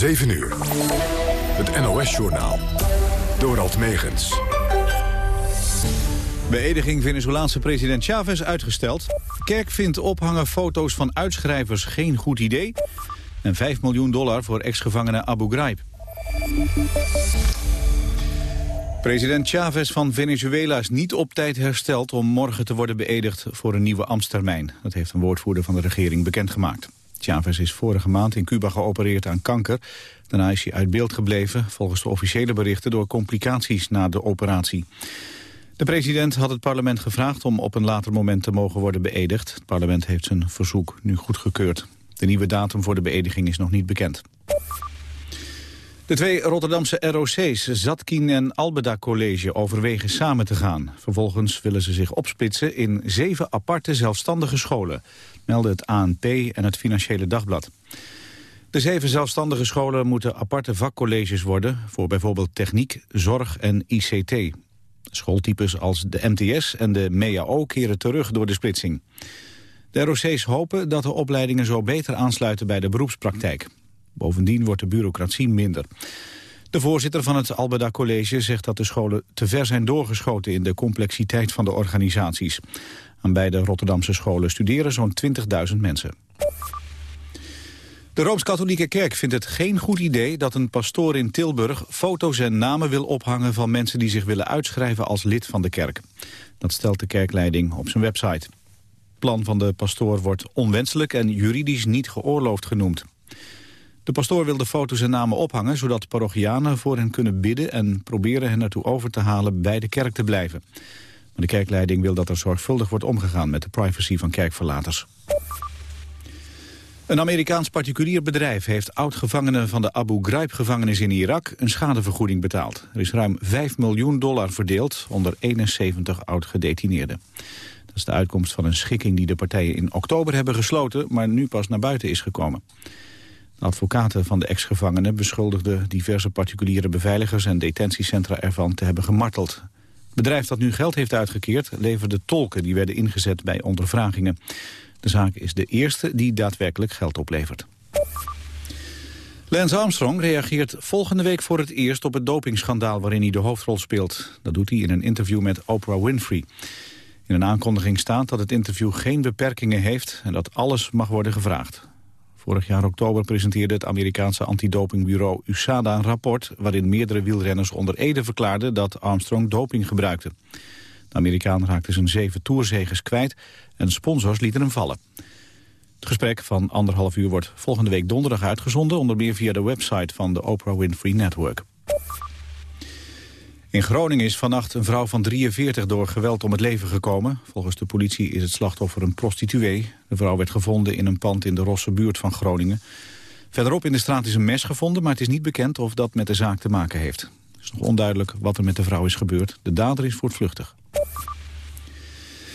7 uur. Het NOS-journaal. Dorald Megens. Beëdiging Venezolaanse president Chavez uitgesteld. Kerk vindt ophangen foto's van uitschrijvers geen goed idee. En 5 miljoen dollar voor ex-gevangene Abu Ghraib. President Chavez van Venezuela is niet op tijd hersteld om morgen te worden beëdigd voor een nieuwe ambtstermijn. Dat heeft een woordvoerder van de regering bekendgemaakt. Chavez is vorige maand in Cuba geopereerd aan kanker. Daarna is hij uit beeld gebleven, volgens de officiële berichten, door complicaties na de operatie. De president had het parlement gevraagd om op een later moment te mogen worden beëdigd. Het parlement heeft zijn verzoek nu goedgekeurd. De nieuwe datum voor de beëdiging is nog niet bekend. De twee Rotterdamse ROC's, Zatkin en Albeda College, overwegen samen te gaan. Vervolgens willen ze zich opsplitsen in zeven aparte zelfstandige scholen, melden het ANP en het Financiële Dagblad. De zeven zelfstandige scholen moeten aparte vakcolleges worden... voor bijvoorbeeld techniek, zorg en ICT. Schooltypes als de MTS en de MEAO keren terug door de splitsing. De ROC's hopen dat de opleidingen zo beter aansluiten bij de beroepspraktijk. Bovendien wordt de bureaucratie minder. De voorzitter van het Albeda College zegt dat de scholen te ver zijn doorgeschoten in de complexiteit van de organisaties. Aan beide Rotterdamse scholen studeren zo'n 20.000 mensen. De Rooms-Katholieke Kerk vindt het geen goed idee dat een pastoor in Tilburg foto's en namen wil ophangen van mensen die zich willen uitschrijven als lid van de kerk. Dat stelt de kerkleiding op zijn website. Het plan van de pastoor wordt onwenselijk en juridisch niet geoorloofd genoemd. De pastoor wil de foto's en namen ophangen... zodat parochianen voor hen kunnen bidden... en proberen hen ertoe over te halen bij de kerk te blijven. Maar de kerkleiding wil dat er zorgvuldig wordt omgegaan... met de privacy van kerkverlaters. Een Amerikaans particulier bedrijf heeft oud-gevangenen van de Abu Ghraib-gevangenis in Irak een schadevergoeding betaald. Er is ruim 5 miljoen dollar verdeeld onder 71 oud-gedetineerden. Dat is de uitkomst van een schikking die de partijen in oktober hebben gesloten, maar nu pas naar buiten is gekomen. Advocaten van de ex-gevangenen beschuldigden diverse particuliere beveiligers en detentiecentra ervan te hebben gemarteld. Het bedrijf dat nu geld heeft uitgekeerd leverde tolken die werden ingezet bij ondervragingen. De zaak is de eerste die daadwerkelijk geld oplevert. Lance Armstrong reageert volgende week voor het eerst op het dopingschandaal waarin hij de hoofdrol speelt. Dat doet hij in een interview met Oprah Winfrey. In een aankondiging staat dat het interview geen beperkingen heeft en dat alles mag worden gevraagd. Vorig jaar oktober presenteerde het Amerikaanse antidopingbureau USADA een rapport... waarin meerdere wielrenners onder Ede verklaarden dat Armstrong doping gebruikte. De Amerikaan raakte zijn zeven toerzegers kwijt en sponsors lieten hem vallen. Het gesprek van anderhalf uur wordt volgende week donderdag uitgezonden... onder meer via de website van de Oprah Winfrey Network. In Groningen is vannacht een vrouw van 43 door geweld om het leven gekomen. Volgens de politie is het slachtoffer een prostituee. De vrouw werd gevonden in een pand in de Rosse buurt van Groningen. Verderop in de straat is een mes gevonden, maar het is niet bekend of dat met de zaak te maken heeft. Het is nog onduidelijk wat er met de vrouw is gebeurd. De dader is voortvluchtig.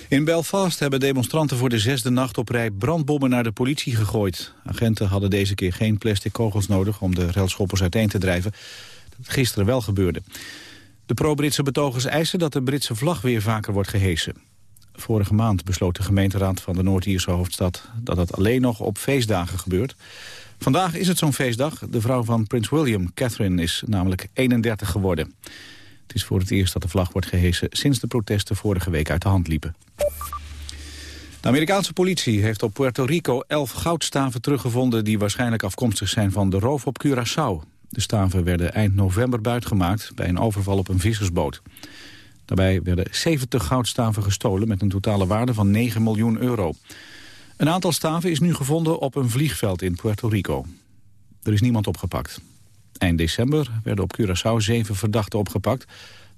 In Belfast hebben demonstranten voor de zesde nacht op rij brandbommen naar de politie gegooid. Agenten hadden deze keer geen plastic kogels nodig om de relschoppers uiteen te drijven. Dat gisteren wel gebeurde. De pro-Britse betogers eisen dat de Britse vlag weer vaker wordt gehesen. Vorige maand besloot de gemeenteraad van de Noord-Ierse hoofdstad... dat dat alleen nog op feestdagen gebeurt. Vandaag is het zo'n feestdag. De vrouw van prins William, Catherine, is namelijk 31 geworden. Het is voor het eerst dat de vlag wordt gehesen... sinds de protesten vorige week uit de hand liepen. De Amerikaanse politie heeft op Puerto Rico elf goudstaven teruggevonden... die waarschijnlijk afkomstig zijn van de roof op Curaçao. De staven werden eind november buitgemaakt bij een overval op een vissersboot. Daarbij werden 70 goudstaven gestolen met een totale waarde van 9 miljoen euro. Een aantal staven is nu gevonden op een vliegveld in Puerto Rico. Er is niemand opgepakt. Eind december werden op Curaçao zeven verdachten opgepakt.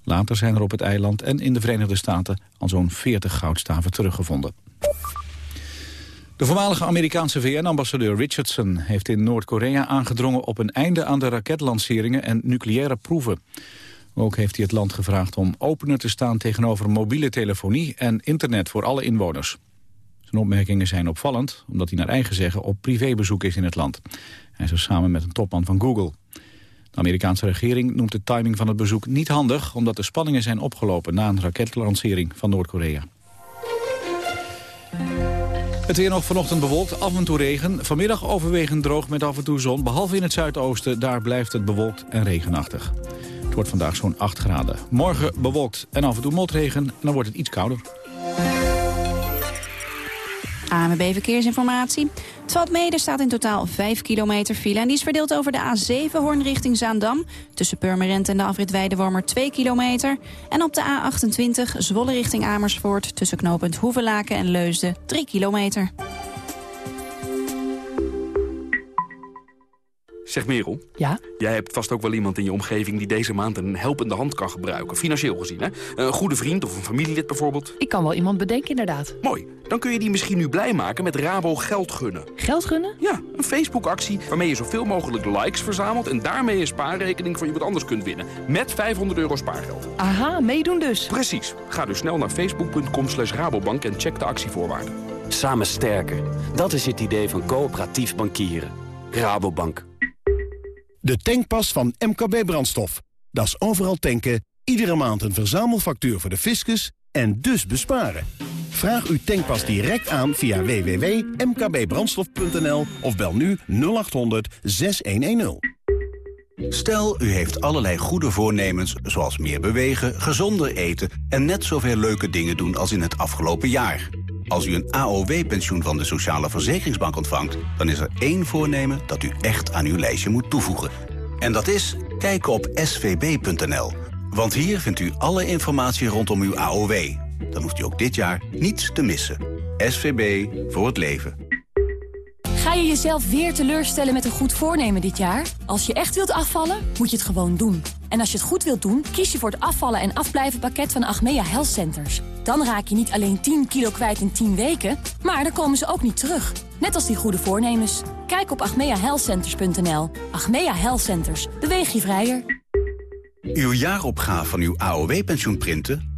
Later zijn er op het eiland en in de Verenigde Staten al zo'n 40 goudstaven teruggevonden. De voormalige Amerikaanse VN-ambassadeur Richardson heeft in Noord-Korea aangedrongen op een einde aan de raketlanceringen en nucleaire proeven. Ook heeft hij het land gevraagd om opener te staan tegenover mobiele telefonie en internet voor alle inwoners. Zijn opmerkingen zijn opvallend, omdat hij naar eigen zeggen op privébezoek is in het land. Hij is er samen met een topman van Google. De Amerikaanse regering noemt de timing van het bezoek niet handig... omdat de spanningen zijn opgelopen na een raketlancering van Noord-Korea. Het weer nog vanochtend bewolkt, af en toe regen. Vanmiddag overwegend droog met af en toe zon. Behalve in het zuidoosten, daar blijft het bewolkt en regenachtig. Het wordt vandaag zo'n 8 graden. Morgen bewolkt en af en toe motregen en dan wordt het iets kouder. AMB Verkeersinformatie. Het valt mee, er staat in totaal 5 kilometer file... en die is verdeeld over de A7 Hoorn richting Zaandam... tussen Purmerend en de afrit Weidewormer 2 kilometer... en op de A28 Zwolle richting Amersfoort... tussen knooppunt Hoevelaken en Leusden 3 kilometer. Zeg Merel. Ja? Jij hebt vast ook wel iemand in je omgeving die deze maand een helpende hand kan gebruiken. Financieel gezien, hè? Een goede vriend of een familielid bijvoorbeeld. Ik kan wel iemand bedenken, inderdaad. Mooi. Dan kun je die misschien nu blij maken met Rabo Geld Gunnen. Geld gunnen? Ja, een Facebook-actie waarmee je zoveel mogelijk likes verzamelt... en daarmee een spaarrekening van iemand anders kunt winnen. Met 500 euro spaargeld. Aha, meedoen dus. Precies. Ga dus snel naar facebook.com slash rabobank en check de actievoorwaarden. Samen sterker. Dat is het idee van coöperatief bankieren. Rabobank. De tankpas van MKB Brandstof. Dat is overal tanken, iedere maand een verzamelfactuur voor de fiscus en dus besparen. Vraag uw tankpas direct aan via www.mkbbrandstof.nl of bel nu 0800 6110. Stel, u heeft allerlei goede voornemens, zoals meer bewegen, gezonder eten... en net zoveel leuke dingen doen als in het afgelopen jaar. Als u een AOW-pensioen van de Sociale Verzekeringsbank ontvangt... dan is er één voornemen dat u echt aan uw lijstje moet toevoegen. En dat is kijken op svb.nl. Want hier vindt u alle informatie rondom uw AOW. Dan hoeft u ook dit jaar niets te missen. SVB voor het leven. Ga je jezelf weer teleurstellen met een goed voornemen dit jaar? Als je echt wilt afvallen, moet je het gewoon doen. En als je het goed wilt doen, kies je voor het afvallen en afblijven pakket van Achmea Health Centers. Dan raak je niet alleen 10 kilo kwijt in 10 weken, maar dan komen ze ook niet terug. Net als die goede voornemens. Kijk op achmeahealthcenters.nl. Achmea Health Centers. Beweeg je vrijer. Uw jaaropgave van uw AOW-pensioen printen?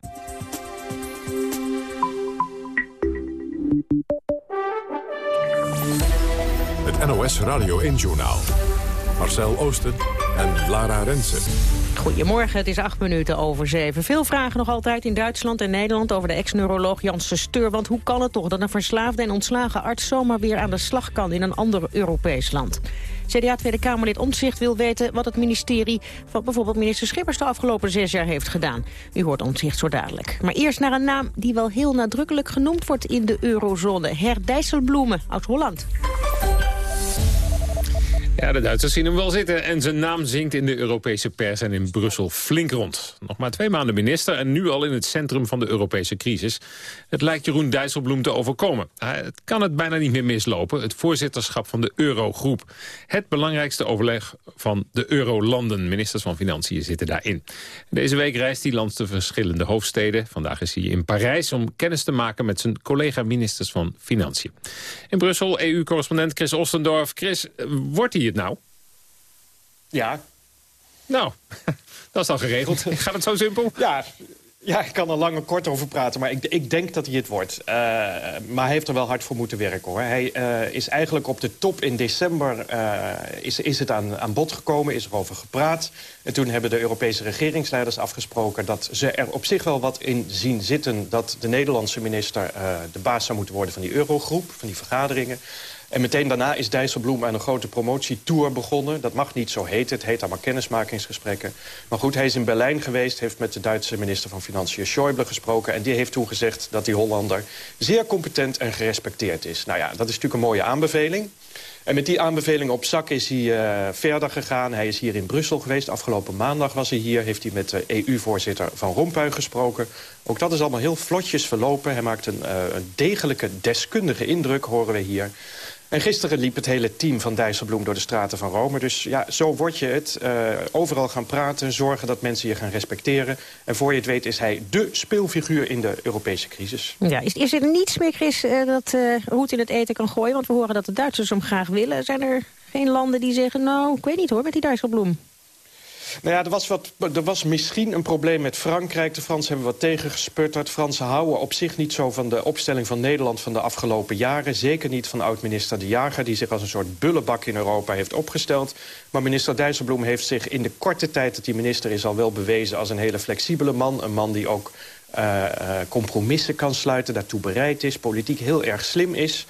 NOS Radio 1-journaal. Marcel Oosten en Lara Rensen. Goedemorgen, het is acht minuten over zeven. Veel vragen nog altijd in Duitsland en Nederland over de ex-neuroloog Janssen Steur. Want hoe kan het toch dat een verslaafde en ontslagen arts zomaar weer aan de slag kan in een ander Europees land? CDA Tweede Kamerlid Omtzigt wil weten wat het ministerie van bijvoorbeeld minister Schippers de afgelopen zes jaar heeft gedaan. U hoort Omtzigt zo dadelijk. Maar eerst naar een naam die wel heel nadrukkelijk genoemd wordt in de eurozone. Her Dijsselbloemen uit Holland. Ja, de Duitsers zien hem wel zitten en zijn naam zingt in de Europese pers en in Brussel flink rond. Nog maar twee maanden minister en nu al in het centrum van de Europese crisis. Het lijkt Jeroen Dijsselbloem te overkomen. Het kan het bijna niet meer mislopen, het voorzitterschap van de Eurogroep. Het belangrijkste overleg van de Eurolanden. Ministers van Financiën zitten daarin. Deze week reist hij langs de verschillende hoofdsteden. Vandaag is hij in Parijs om kennis te maken met zijn collega-ministers van Financiën. In Brussel, EU-correspondent Chris Ostendorf. Chris, wordt hij het nou? Ja. Nou, dat is dan geregeld. Gaat het zo simpel? Ja, ja, ik kan er lang en kort over praten, maar ik, ik denk dat hij het wordt. Uh, maar hij heeft er wel hard voor moeten werken, hoor. Hij uh, is eigenlijk op de top in december uh, is, is het aan, aan bod gekomen, is er over gepraat. En toen hebben de Europese regeringsleiders afgesproken... dat ze er op zich wel wat in zien zitten... dat de Nederlandse minister de baas zou moeten worden van die eurogroep, van die vergaderingen. En meteen daarna is Dijsselbloem aan een grote promotietour begonnen. Dat mag niet zo heten, het heet allemaal kennismakingsgesprekken. Maar goed, hij is in Berlijn geweest, heeft met de Duitse minister van Financiën Schäuble gesproken... en die heeft toen gezegd dat die Hollander zeer competent en gerespecteerd is. Nou ja, dat is natuurlijk een mooie aanbeveling. En met die aanbeveling op zak is hij uh, verder gegaan. Hij is hier in Brussel geweest. Afgelopen maandag was hij hier. Heeft hij met de EU-voorzitter Van Rompuy gesproken. Ook dat is allemaal heel vlotjes verlopen. Hij maakt een, uh, een degelijke deskundige indruk, horen we hier. En gisteren liep het hele team van Dijsselbloem door de straten van Rome. Dus ja, zo word je het. Uh, overal gaan praten, zorgen dat mensen je gaan respecteren. En voor je het weet is hij dé speelfiguur in de Europese crisis. Ja, is, is er niets meer, Chris, uh, dat uh, Hoed in het eten kan gooien? Want we horen dat de Duitsers hem graag willen. Zijn er geen landen die zeggen, nou, ik weet niet hoor, met die Dijsselbloem? Nou ja, er was, wat, er was misschien een probleem met Frankrijk. De Fransen hebben wat tegengesputterd. Fransen houden op zich niet zo van de opstelling van Nederland van de afgelopen jaren. Zeker niet van oud-minister De Jager, die zich als een soort bullebak in Europa heeft opgesteld. Maar minister Dijsselbloem heeft zich in de korte tijd dat hij minister is... al wel bewezen als een hele flexibele man. Een man die ook uh, uh, compromissen kan sluiten, daartoe bereid is... politiek heel erg slim is...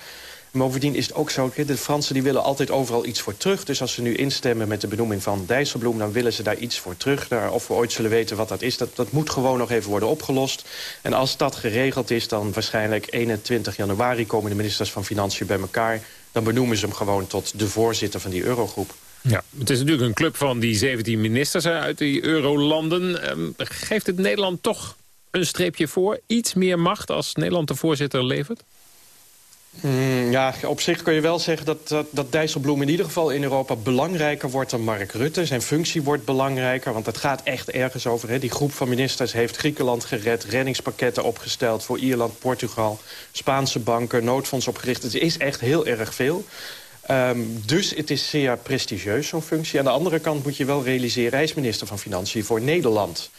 Bovendien is het ook zo, de Fransen die willen altijd overal iets voor terug. Dus als ze nu instemmen met de benoeming van Dijsselbloem... dan willen ze daar iets voor terug. Of we ooit zullen weten wat dat is, dat, dat moet gewoon nog even worden opgelost. En als dat geregeld is, dan waarschijnlijk 21 januari... komen de ministers van Financiën bij elkaar. Dan benoemen ze hem gewoon tot de voorzitter van die eurogroep. Ja, het is natuurlijk een club van die 17 ministers uit die eurolanden. Um, geeft het Nederland toch een streepje voor? Iets meer macht als Nederland de voorzitter levert? Mm, ja, op zich kun je wel zeggen dat, dat, dat Dijsselbloem in ieder geval in Europa belangrijker wordt dan Mark Rutte. Zijn functie wordt belangrijker, want het gaat echt ergens over. Hè. Die groep van ministers heeft Griekenland gered, reddingspakketten opgesteld voor Ierland, Portugal, Spaanse banken, noodfonds opgericht. Het is echt heel erg veel. Um, dus het is zeer prestigieus, zo'n functie. Aan de andere kant moet je wel realiseren... hij is minister van Financiën voor Nederland.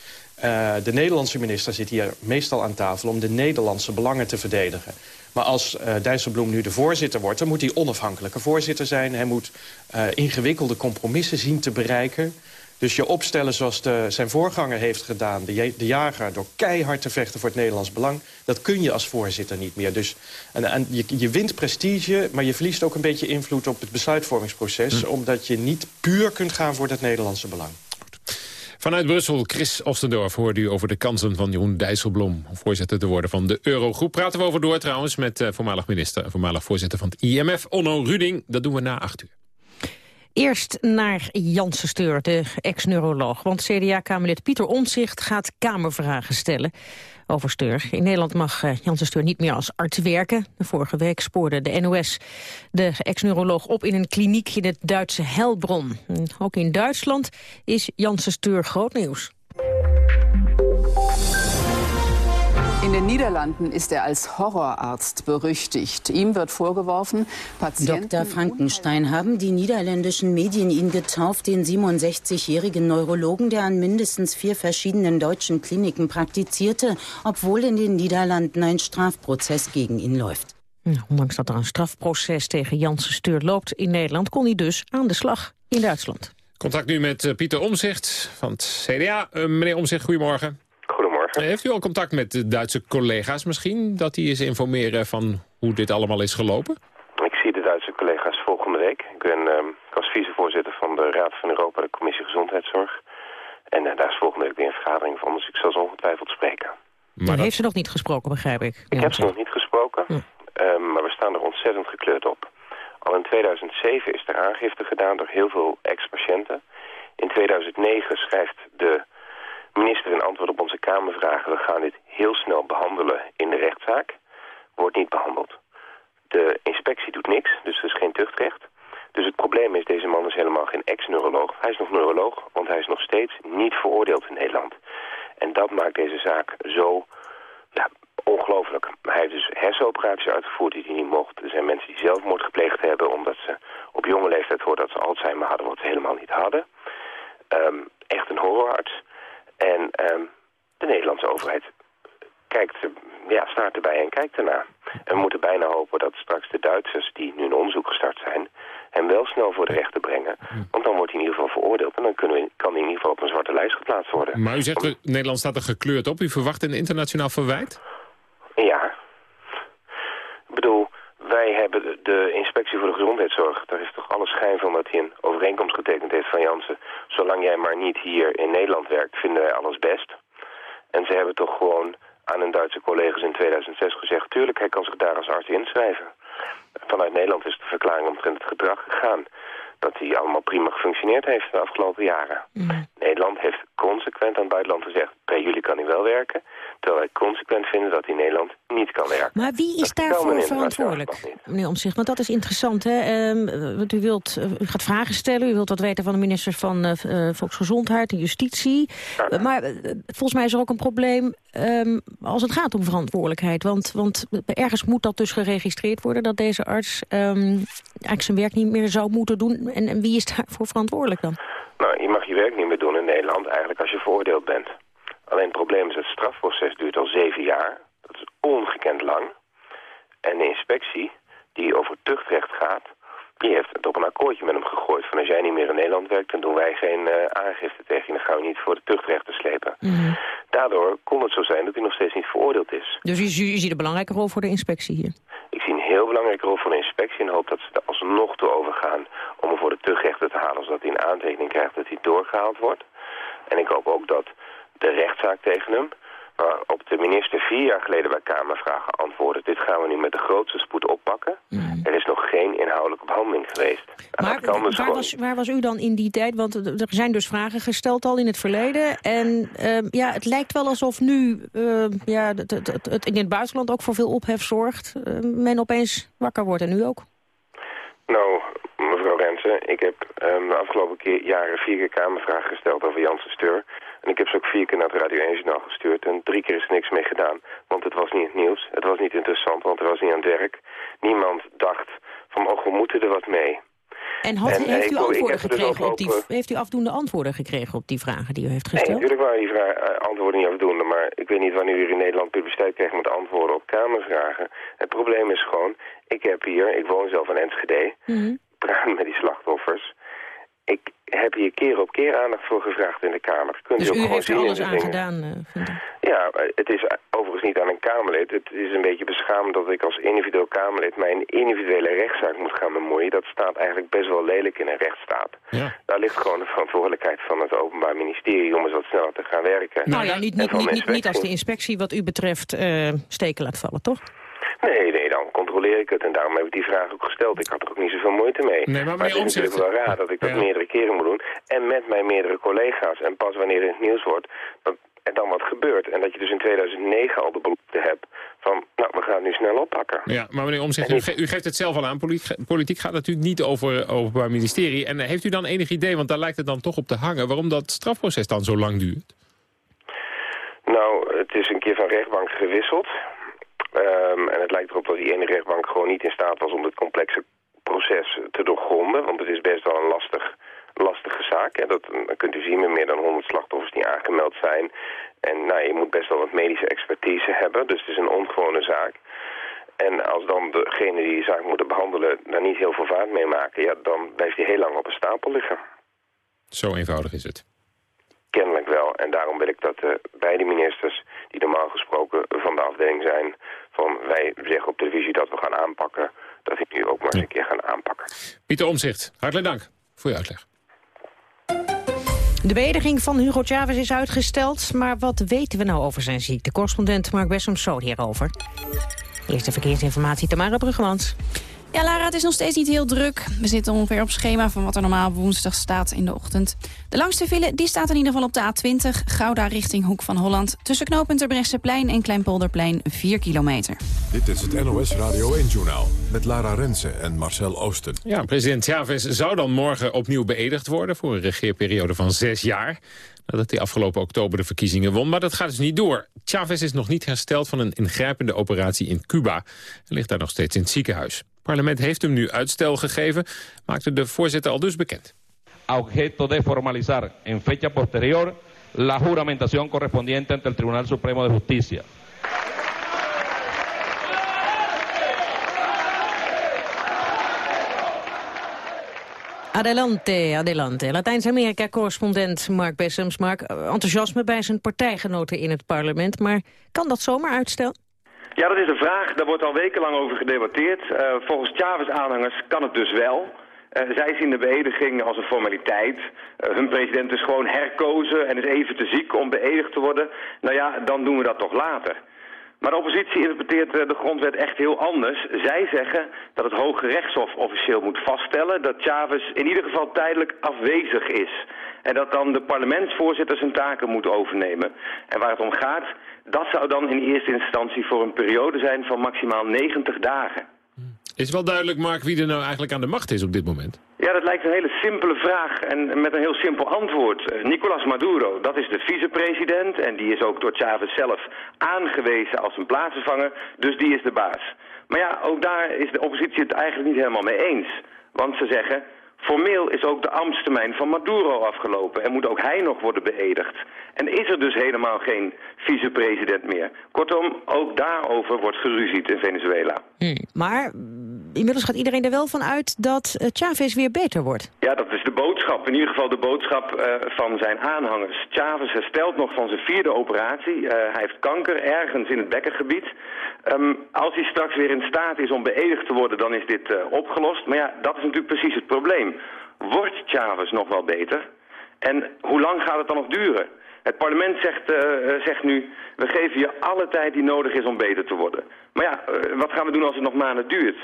Uh, de Nederlandse minister zit hier meestal aan tafel... om de Nederlandse belangen te verdedigen. Maar als uh, Dijsselbloem nu de voorzitter wordt... dan moet hij onafhankelijke voorzitter zijn. Hij moet uh, ingewikkelde compromissen zien te bereiken. Dus je opstellen zoals de, zijn voorganger heeft gedaan... De, de jager door keihard te vechten voor het Nederlands belang... dat kun je als voorzitter niet meer. Dus en, en je, je wint prestige, maar je verliest ook een beetje invloed... op het besluitvormingsproces... Hm. omdat je niet puur kunt gaan voor het Nederlandse belang. Vanuit Brussel, Chris Ostendorf, hoorde u over de kansen van Jeroen Dijsselbloem... om voorzitter te worden van de Eurogroep. Praten we over door trouwens met uh, voormalig minister... en voormalig voorzitter van het IMF, Onno Ruding. Dat doen we na acht uur. Eerst naar Janssen Steur, de ex-neuroloog. Want CDA-kamerlid Pieter Omtzigt gaat kamervragen stellen over Steur. In Nederland mag uh, Janssen Steur niet meer als arts werken. Vorige week spoorde de NOS de ex-neuroloog op in een kliniek in het Duitse Helbron. ook in Duitsland is Janssen Steur groot nieuws. In den Niederlanden ist er als Horrorarzt berüchtigt. Ihm wird vorgeworfen, Patienten... Dr. Frankenstein haben die niederländischen Medien ihn getauft, den 67-jährigen Neurologen, der an mindestens vier verschiedenen deutschen Kliniken praktizierte, obwohl in den Niederlanden ein Strafprozess gegen ihn läuft. ondanks dat er een strafproces tegen Janssen Steur loopt in Nederland... kon hij dus aan de slag in Duitsland. Contact nu met uh, Pieter Omzicht van het CDA. Uh, meneer Omzicht, goedemorgen. Heeft u al contact met de Duitse collega's misschien? Dat die eens informeren van hoe dit allemaal is gelopen? Ik zie de Duitse collega's volgende week. Ik ben uh, als vicevoorzitter van de Raad van Europa, de Commissie Gezondheidszorg. En uh, daar is volgende week weer een vergadering van, dus ik zal ze ongetwijfeld spreken. Maar dat... heeft ze nog niet gesproken, begrijp ik. Ik heb ze nog niet gesproken, ja. uh, maar we staan er ontzettend gekleurd op. Al in 2007 is er aangifte gedaan door heel veel ex-patiënten. In 2009 schrijft de Minister, in antwoord op onze Kamervragen, we gaan dit heel snel behandelen in de rechtszaak. Wordt niet behandeld. De inspectie doet niks, dus er is geen tuchtrecht. Dus het probleem is, deze man is helemaal geen ex-neuroloog. Hij is nog neuroloog, want hij is nog steeds niet veroordeeld in Nederland. En dat maakt deze zaak zo ongelooflijk. Hij heeft dus hersenoperaties uitgevoerd die hij niet mocht. Er zijn mensen die zelfmoord gepleegd hebben omdat ze op jonge leeftijd hoorden dat ze Alzheimer hadden, wat ze helemaal niet hadden. Um, echt een horrorarts. En um, de Nederlandse overheid kijkt, ja, staat erbij en kijkt ernaar. En we moeten bijna hopen dat straks de Duitsers, die nu een onderzoek gestart zijn... hem wel snel voor de rechter brengen. Want dan wordt hij in ieder geval veroordeeld... en dan kunnen we, kan hij in ieder geval op een zwarte lijst geplaatst worden. Maar u zegt, Nederland staat er gekleurd op. U verwacht een internationaal verwijt? Ja. Ik bedoel, wij hebben de inspectie voor de gezondheidszorg. Daar is toch alle schijn van dat hij een overeenkomst getekend heeft van Jansen. Zolang jij maar niet hier in Nederland werkt, vinden wij alles best. En ze hebben toch gewoon aan hun Duitse collega's in 2006 gezegd... tuurlijk, hij kan zich daar als arts inschrijven. Vanuit Nederland is de verklaring omtrent het gedrag gegaan dat hij allemaal prima gefunctioneerd heeft de afgelopen jaren. Mm. Nederland heeft consequent aan het buitenland gezegd... bij jullie kan hij wel werken, terwijl wij consequent vinden dat hij in Nederland niet kan werken. Maar wie is daarvoor verantwoordelijk, meneer Omtzigt? Want dat is interessant, hè? Ehm, want u, wilt, eh, u gaat vragen stellen, u wilt wat weten van de minister van eh, eh, Volksgezondheid en Justitie. Maar volgens mij is er ook een probleem ehm, als het gaat om verantwoordelijkheid. Want, want ergens moet dat dus geregistreerd worden... dat deze arts ehm, eigenlijk zijn werk niet meer zou moeten doen. En, en wie is daarvoor verantwoordelijk dan? Nou, je mag je werk niet meer doen in Nederland eigenlijk als je veroordeeld bent. Alleen het probleem is dat het strafproces duurt al zeven jaar. Dat is ongekend lang. En de inspectie, die over tuchtrecht gaat, die heeft het op een akkoordje met hem gegooid. Van als jij niet meer in Nederland werkt, dan doen wij geen eh, aangifte tegen je. Dan gaan we niet voor de tuchtrechter slepen. Daardoor kon het zo zijn dat hij nog steeds niet veroordeeld is. Dus u, u ziet een belangrijke rol voor de inspectie hier. Ik zie een heel belangrijke rol van de inspectie en hoop dat ze er alsnog toe overgaan om hem voor de tuchtrechter te halen, zodat hij een aantekening krijgt dat hij doorgehaald wordt. En ik hoop ook dat de rechtszaak tegen hem, waarop de minister vier jaar geleden bij Kamervragen antwoordde, dit gaan we nu met de grootste spoed oppakken. Er is nog geen inhoudelijke behandeling geweest. En Maar kan dus waar gewoon was, waar was u dan in die tijd? Want er zijn dus vragen gesteld al in het verleden. En ehm, ja, het lijkt wel alsof nu ehm, ja, het, het, het, het in het buitenland ook voor veel ophef zorgt. Ehm, men opeens wakker wordt en nu ook. Nou, mevrouw Rensen, ik heb de afgelopen keer, jaren vier keer kamervragen gesteld over Janssen Steur. En ik heb ze ook vier keer naar het Radio 1 journaal gestuurd. En drie keer is er niks mee gedaan. Want het was niet het nieuws. Het was niet interessant, want er was niet aan het werk. Niemand dacht van, oh, we moeten er wat mee. En had, En, eh, heeft u ik antwoorden dus gekregen op die, op, heeft u afdoende antwoorden gekregen op die vragen die u heeft Nee, gesteld? natuurlijk waren die eh, antwoorden niet afdoende. Maar ik weet niet wanneer u in Nederland publiciteit krijgt met antwoorden op kamervragen. Het probleem is gewoon, ik heb hier, ik woon zelf in Enschede. Mhm. praat met die slachtoffers. Ik heb hier keer op keer aandacht voor gevraagd in de Kamer. Kunt Dus ook u heeft er alles aan dingen. gedaan, eh. Ja, het is overigens niet aan een Kamerlid. Het is een beetje beschamend dat ik als individueel Kamerlid mijn individuele rechtszaak moet gaan bemoeien. Dat staat eigenlijk best wel lelijk in een rechtsstaat. Daar ligt gewoon de verantwoordelijkheid van het Openbaar Ministerie om eens wat sneller te gaan werken. Nou ja, niet, niet, niet, niet, niet als de inspectie. inspectie wat u betreft eh, steken laat vallen, toch? Nee, nee, dan controleer ik het. En daarom heb ik die vraag ook gesteld. Ik had er ook niet zoveel moeite mee. Nee, maar het is natuurlijk wel raar dat ik dat Ja. meerdere keren moet doen. En met mijn meerdere collega's. En pas wanneer het nieuws wordt, dat er dan wat gebeurt. En dat je dus in 2009 al de belofte hebt van, nou, we gaan het nu snel oppakken. Ja, maar meneer Omtzigt, u, ge- u geeft het zelf al aan. Politiek, politiek gaat natuurlijk niet over openbaar ministerie. En eh, heeft u dan enig idee, want daar lijkt het dan toch op te hangen... waarom dat strafproces dan zo lang duurt? Nou, het is een keer van rechtbank gewisseld. Ehm, en het lijkt erop dat die ene rechtbank gewoon niet in staat was om het complexe proces te doorgronden. Want het is best wel een lastig, lastige zaak. Hè. Dat, dan kunt u zien met meer dan 100 slachtoffers die aangemeld zijn. En nou, je moet best wel wat medische expertise hebben. Dus het is een ongewone zaak. En als dan degene die die zaak moeten behandelen daar niet heel veel vaart mee maken... Ja, dan blijft die heel lang op een stapel liggen. Zo eenvoudig is het. Kennelijk wel. En daarom wil ik dat uh, beide ministers, die normaal gesproken van de afdeling zijn... van wij zeggen op televisie dat we gaan aanpakken... dat die nu ook maar eens een keer gaan aanpakken. Pieter Omzicht, hartelijk dank voor uw uitleg. De beëdiging van Hugo Chavez is uitgesteld, maar wat weten we nou over zijn ziekte? Correspondent Mark Bessom zo hierover. Eerste verkeersinformatie, Tamara Bruggemans. Ja, Lara, het is nog steeds niet heel druk. We zitten ongeveer op schema van wat er normaal woensdag staat in de ochtend. De langste file die staat in ieder geval op de A20, Gouda richting Hoek van Holland. Tussen knooppunt Terbrechtseplein en Kleinpolderplein 4 kilometer. Dit is het NOS Radio 1-journaal met Lara Rensen en Marcel Oosten. Ja, president Chavez zou dan morgen opnieuw beëdigd worden... voor een regeerperiode van zes jaar. Nadat hij afgelopen oktober de verkiezingen won. Maar dat gaat dus niet door. Chavez is nog niet hersteld van een ingrijpende operatie in Cuba. En ligt daar nog steeds in het ziekenhuis. Het parlement heeft hem nu uitstel gegeven, maakte de voorzitter al dus bekend. objeto de formalizar en fecha posterior la juramentación correspondiente ante el Tribunal Supremo de Justicia. Adelante, adelante. Latijns-Amerika-correspondent Mark Bessems. Mark, enthousiasme bij zijn partijgenoten in het parlement. Maar kan dat zomaar uitstel? Ja, dat is een vraag. Daar wordt al wekenlang over gedebatteerd. Uh, volgens Chavez-aanhangers kan het dus wel. Uh, zij zien de beëdiging als een formaliteit. Uh, hun president is gewoon herkozen en is even te ziek om beëdigd te worden. Nou ja, dan doen we dat toch later. Maar de oppositie interpreteert de grondwet echt heel anders. Zij zeggen dat het Hoge Rechtshof officieel moet vaststellen dat Chavez in ieder geval tijdelijk afwezig is. En dat dan de parlementsvoorzitter zijn taken moet overnemen. En waar het om gaat, dat zou dan in eerste instantie voor een periode zijn van maximaal 90 dagen. Is wel duidelijk, Mark, wie er nou eigenlijk aan de macht is op dit moment? Ja, dat lijkt een hele simpele vraag en met een heel simpel antwoord. Uh, Nicolás Maduro, dat is de vicepresident en die is ook door Chavez zelf aangewezen als een plaatsvervanger, dus die is de baas. Maar ja, ook daar is de oppositie het eigenlijk niet helemaal mee eens. Want ze zeggen, Formeel is ook de ambtstermijn van Maduro afgelopen en moet ook hij nog worden beëdigd. En is er dus helemaal geen vicepresident meer. Kortom, ook daarover wordt geruzied in Venezuela. Hmm, maar inmiddels gaat iedereen er wel van uit dat uh, Chavez weer beter wordt. Ja, dat is de boodschap. In ieder geval de boodschap uh, van zijn aanhangers. Chavez herstelt nog van zijn vierde operatie. Uh, hij heeft kanker ergens in het bekkengebied. Um, als hij straks weer in staat is om beëdigd te worden, dan is dit opgelost. Maar ja, dat is natuurlijk precies het probleem. Wordt Chavez nog wel beter? En hoe lang gaat het dan nog duren? Het parlement zegt, zegt nu, we geven je alle tijd die nodig is om beter te worden. Maar ja, wat gaan we doen als het nog maanden duurt?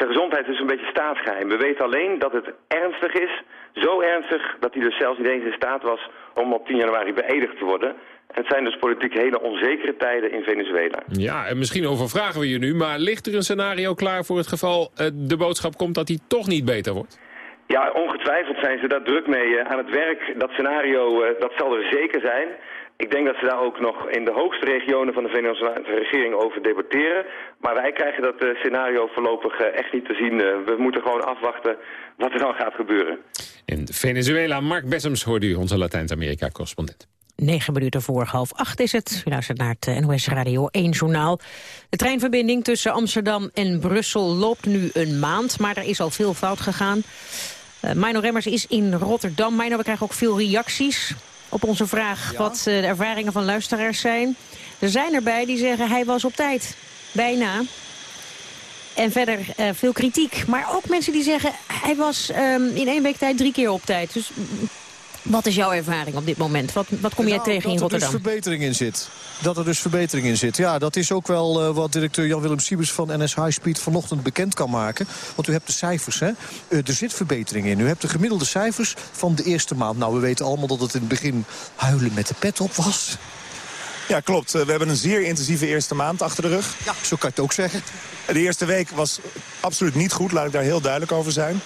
Zijn gezondheid is een beetje staatsgeheim. We weten alleen dat het ernstig is, zo ernstig dat hij dus zelfs niet eens in staat was om op 10 januari beëdigd te worden. Het zijn dus politiek hele onzekere tijden in Venezuela. Ja, en misschien overvragen we je nu, maar ligt er een scenario klaar voor het geval uh, de boodschap komt dat hij toch niet beter wordt? Ja, ongetwijfeld zijn ze daar druk mee uh, aan het werk. Dat scenario, uh, dat zal er zeker zijn. Ik denk dat ze daar ook nog in de hoogste regionen van de Venezolaanse regering over debatteren. Maar wij krijgen dat scenario voorlopig echt niet te zien. we moeten gewoon afwachten wat er dan gaat gebeuren. In Venezuela, Mark Bessems hoorde u, onze Latijns-Amerika-correspondent. 9 minuten voor half acht is het. U luistert naar het NOS Radio 1 journaal. De treinverbinding tussen Amsterdam en Brussel loopt nu een maand, maar er is al veel fout gegaan. Uh, Mino Remmers is in Rotterdam. Mino, we krijgen ook veel reacties op onze vraag ja. wat uh, de ervaringen van luisteraars zijn. Er zijn erbij die zeggen hij was op tijd. Bijna. En verder uh, veel kritiek. Maar ook mensen die zeggen hij was um, in één week tijd drie keer op tijd. Dus wat is jouw ervaring op dit moment? Wat, wat kom jij nou, tegen in Rotterdam? Dat er dus verbetering in zit. Dat er dus verbetering in zit. Ja, dat is ook wel uh, wat directeur Jan-Willem Siebers van NS High Speed vanochtend bekend kan maken. Want u hebt de cijfers, hè. Uh, er zit verbetering in. U hebt de gemiddelde cijfers van de eerste maand. Nou, we weten allemaal dat het in het begin huilen met de pet op was. Ja, klopt. We hebben een zeer intensieve eerste maand achter de rug. Ja, zo kan je het ook zeggen. De eerste week was absoluut niet goed, laat ik daar heel duidelijk over zijn. Uh,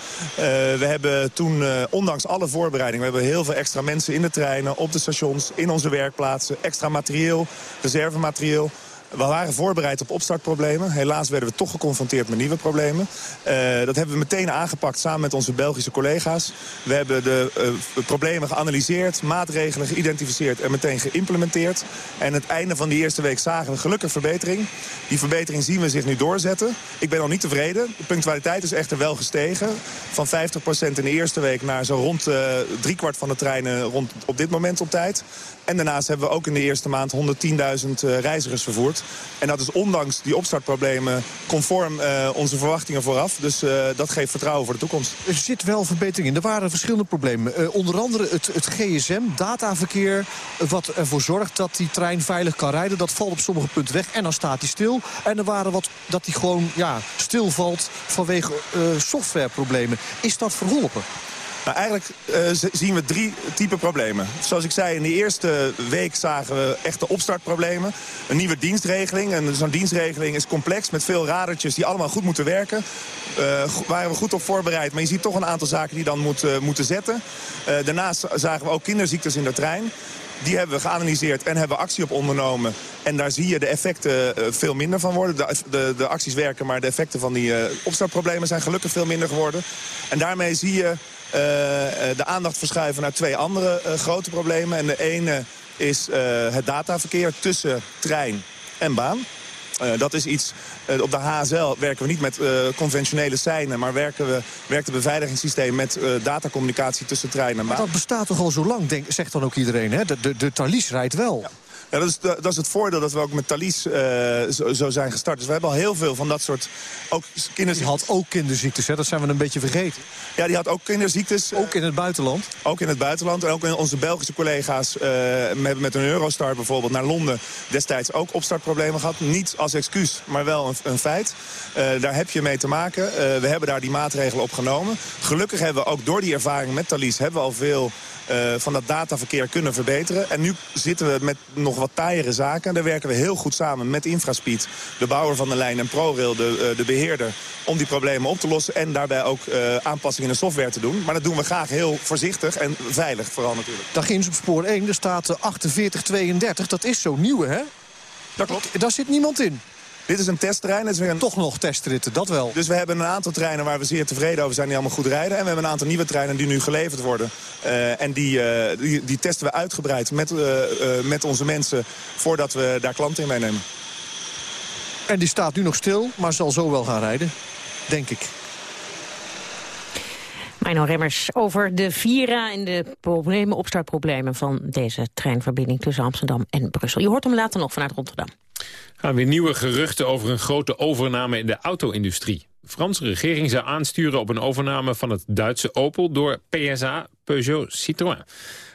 we hebben toen, uh, ondanks alle voorbereidingen... we hebben heel veel extra mensen in de treinen, op de stations, in onze werkplaatsen... extra materieel, reservematerieel... We waren voorbereid op opstartproblemen. Helaas werden we toch geconfronteerd met nieuwe problemen. Uh, dat hebben we meteen aangepakt samen met onze Belgische collega's. We hebben de uh, problemen geanalyseerd, maatregelen geïdentificeerd en meteen geïmplementeerd. En het einde van die eerste week zagen we gelukkig verbetering. Die verbetering zien we zich nu doorzetten. Ik ben nog niet tevreden. De punctualiteit is echter wel gestegen. Van 50% in de eerste week naar zo rond uh, driekwart van de treinen rond op dit moment op tijd. En daarnaast hebben we ook in de eerste maand 110.000 reizigers vervoerd. En dat is ondanks die opstartproblemen conform uh, onze verwachtingen vooraf. Dus uh, dat geeft vertrouwen voor de toekomst. Er zit wel verbetering in. Er waren verschillende problemen. Uh, onder andere het, het GSM, dataverkeer, wat ervoor zorgt dat die trein veilig kan rijden. Dat valt op sommige punten weg en dan staat hij stil. En er waren wat dat hij gewoon ja, stilvalt vanwege softwareproblemen. Is dat verholpen? Nou, eigenlijk uh, zien we drie typen problemen. Zoals ik zei, in de eerste week zagen we echte opstartproblemen. Een nieuwe dienstregeling. En zo'n dienstregeling is complex met veel radertjes die allemaal goed moeten werken. Uh, waren we goed op voorbereid. Maar je ziet toch een aantal zaken die dan moet, uh, moeten zetten. daarnaast zagen we ook kinderziektes in de trein. Die hebben we geanalyseerd en hebben actie op ondernomen. En daar zie je de effecten veel minder van worden. De, de, de, acties werken, maar de effecten van die opstartproblemen zijn gelukkig veel minder geworden. En daarmee zie je de aandacht verschuiven naar twee andere grote problemen. En de ene is het dataverkeer tussen trein en baan. Uh, dat is iets, uh, op de HSL werken we niet met uh, conventionele seinen... maar werken we, werkt het beveiligingssysteem met datacommunicatie tussen trein en baan. Maar dat bestaat toch al zo lang, denk, zegt dan ook iedereen, hè? De, de, de Thalys rijdt wel. Ja. Ja, dat, is, dat is het voordeel dat we ook met Thalys uh, zo, zo, zijn gestart. Dus we hebben al heel veel van dat soort ook kinderziektes. Die had ook kinderziektes, hè? dat zijn we een beetje vergeten. Ja, die had ook kinderziektes. Ook in het buitenland? Ook in het buitenland. En ook in onze Belgische collega's uh, met, met een Eurostar bijvoorbeeld naar Londen... destijds ook opstartproblemen gehad. Niet als excuus, maar wel een, een feit. Uh, daar heb je mee te maken. we hebben daar die maatregelen op genomen. Gelukkig hebben we ook door die ervaring met Thalys... hebben we al veel uh, van dat dataverkeer kunnen verbeteren. En nu zitten we met nog wat taaiere zaken. Daar werken we heel goed samen met Infraspeed, de bouwer van de lijn... en ProRail, de, uh, de beheerder, om die problemen op te lossen... en daarbij ook uh, aanpassingen in de software te doen. Maar dat doen we graag heel voorzichtig en veilig vooral natuurlijk. Daar ginds op spoor 1, er staat 4832. Dat is zo nieuw, hè? Dat klopt. Daar zit niemand in. Dit is een testtrein. is weer een... Toch nog testritten, dat wel. Dus we hebben een aantal treinen waar we zeer tevreden over zijn... die allemaal goed rijden. En we hebben een aantal nieuwe treinen die nu geleverd worden. Uh, en die, uh, die, die, testen we uitgebreid met, uh, met onze mensen... voordat we daar klanten in meenemen. En die staat nu nog stil, maar zal zo wel gaan rijden. Denk ik. Mino Remmers over de Vira en de problemen, opstartproblemen... van deze treinverbinding tussen Amsterdam en Brussel. Je hoort hem later nog vanuit Rotterdam. Gaan weer nieuwe geruchten over een grote overname in de auto-industrie. De Franse regering zou aansturen op een overname van het Duitse Opel... door PSA, Peugeot, Citroën.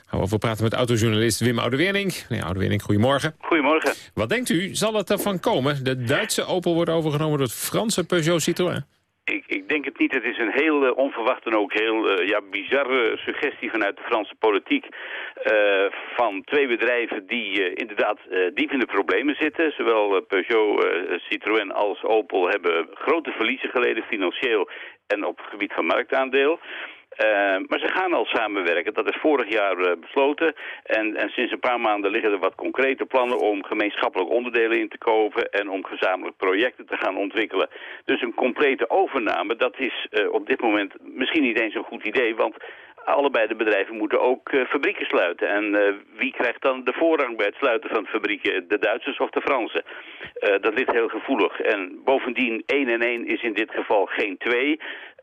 Gaan we over praten met autojournalist Wim Oudewerning. Meneer Oudewerning, goedemorgen. Goedemorgen. Wat denkt u, zal het ervan komen? De Duitse Opel wordt overgenomen door het Franse Peugeot, Citroën? Ik, ik, denk het niet. Het is een heel uh, onverwacht en ook heel uh, ja, bizarre suggestie vanuit de Franse politiek. Uh, van twee bedrijven die inderdaad diep in de problemen zitten. Zowel Peugeot, Citroën als Opel hebben grote verliezen geleden financieel en op het gebied van marktaandeel. Uh, maar ze gaan al samenwerken. Dat is vorig jaar uh, besloten. En, en sinds een paar maanden liggen er wat concrete plannen om gemeenschappelijk onderdelen in te kopen en om gezamenlijk projecten te gaan ontwikkelen. Dus een complete overname, dat is uh, op dit moment misschien niet eens een goed idee, want allebei de bedrijven moeten ook uh, fabrieken sluiten. En wie krijgt dan de voorrang bij het sluiten van fabrieken? De Duitsers of de Fransen? Dat ligt heel gevoelig. En bovendien, 1 en 1 is in dit geval geen 2.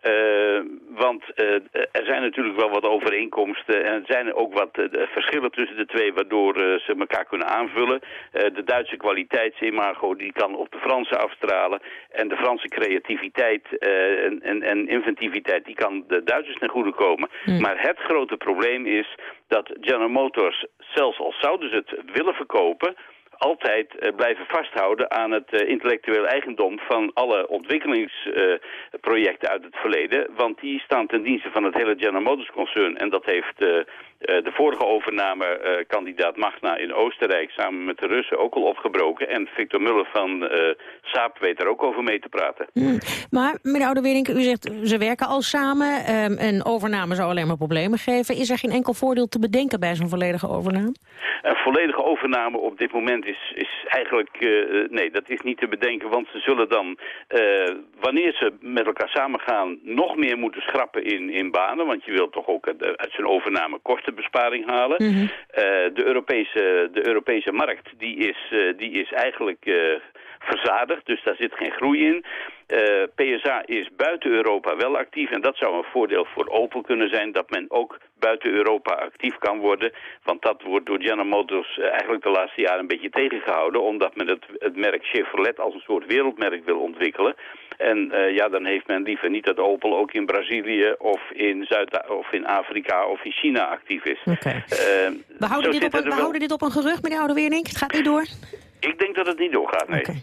Uh, want uh, er zijn natuurlijk wel wat overeenkomsten en er zijn ook wat uh, verschillen tussen de twee waardoor ze elkaar kunnen aanvullen. de Duitse kwaliteitsimago die kan op de Franse afstralen en de Franse creativiteit en, en, en, inventiviteit die kan de Duitsers ten goede komen. Mm. Maar het grote probleem is dat General Motors, zelfs al zouden ze het willen verkopen altijd uh, blijven vasthouden aan het uh, intellectueel eigendom van alle ontwikkelingsprojecten uit het verleden. Want die staan ten dienste van het hele General Motors concern. En dat heeft de vorige overnamekandidaat Magna in Oostenrijk samen met de Russen ook al opgebroken. En Victor Muller van Saab weet er ook over mee te praten. Hmm. Maar meneer Oudewerink, u zegt ze werken al samen. Um, een overname zou alleen maar problemen geven. Is er geen enkel voordeel te bedenken bij zo'n volledige overname? Een volledige overname op dit moment is, is eigenlijk... Uh, nee, dat is niet te bedenken, want ze zullen dan... Uh, wanneer ze met elkaar samengaan... nog meer moeten schrappen in, in banen. Want je wilt toch ook uit, uit zijn overname kostenbesparing halen. Mm -hmm. uh, de, Europese, de Europese markt, die is, die is eigenlijk verzadigd, dus daar zit geen groei in. Uh, PSA is buiten Europa wel actief en dat zou een voordeel voor Opel kunnen zijn... dat men ook buiten Europa actief kan worden. Want dat wordt door General Motors uh, eigenlijk de laatste jaren een beetje tegengehouden... omdat men het, het merk Chevrolet als een soort wereldmerk wil ontwikkelen. En uh, ja, dan heeft men liever niet dat Opel ook in Brazilië of in, Zuid of in Afrika of in China actief is. Okay. we houden, dit op, een, we wel... houden dit op een gerucht, meneer Oudewerink. Het gaat niet door? Ik denk dat het niet doorgaat, nee. Okay.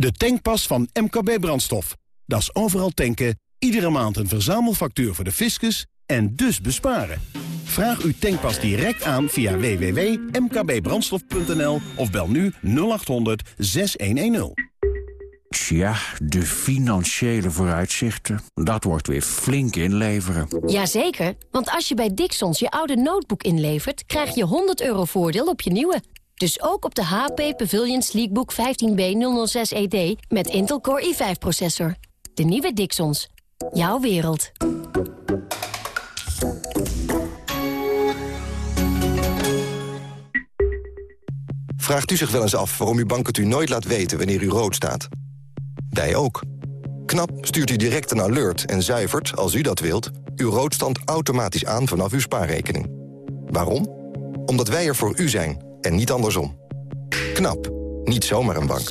De tankpas van MKB Brandstof. Dat is overal tanken, iedere maand een verzamelfactuur voor de fiscus en dus besparen. Vraag uw tankpas direct aan via www.mkbbrandstof.nl of bel nu 0800 6110. Tja, de financiële vooruitzichten, dat wordt weer flink inleveren. Jazeker, want als je bij Dixons je oude notebook inlevert... krijg je 100 euro voordeel op je nieuwe. Dus ook op de HP Pavilion Sleekbook 15B006ED met Intel Core i5-processor. De nieuwe Dixons. Jouw wereld. Vraagt u zich wel eens af waarom uw bank het u nooit laat weten wanneer u rood staat? Wij ook. KNAP stuurt u direct een alert en zuivert, als u dat wilt... uw roodstand automatisch aan vanaf uw spaarrekening. Waarom? Omdat wij er voor u zijn en niet andersom. KNAP. Niet zomaar een bank.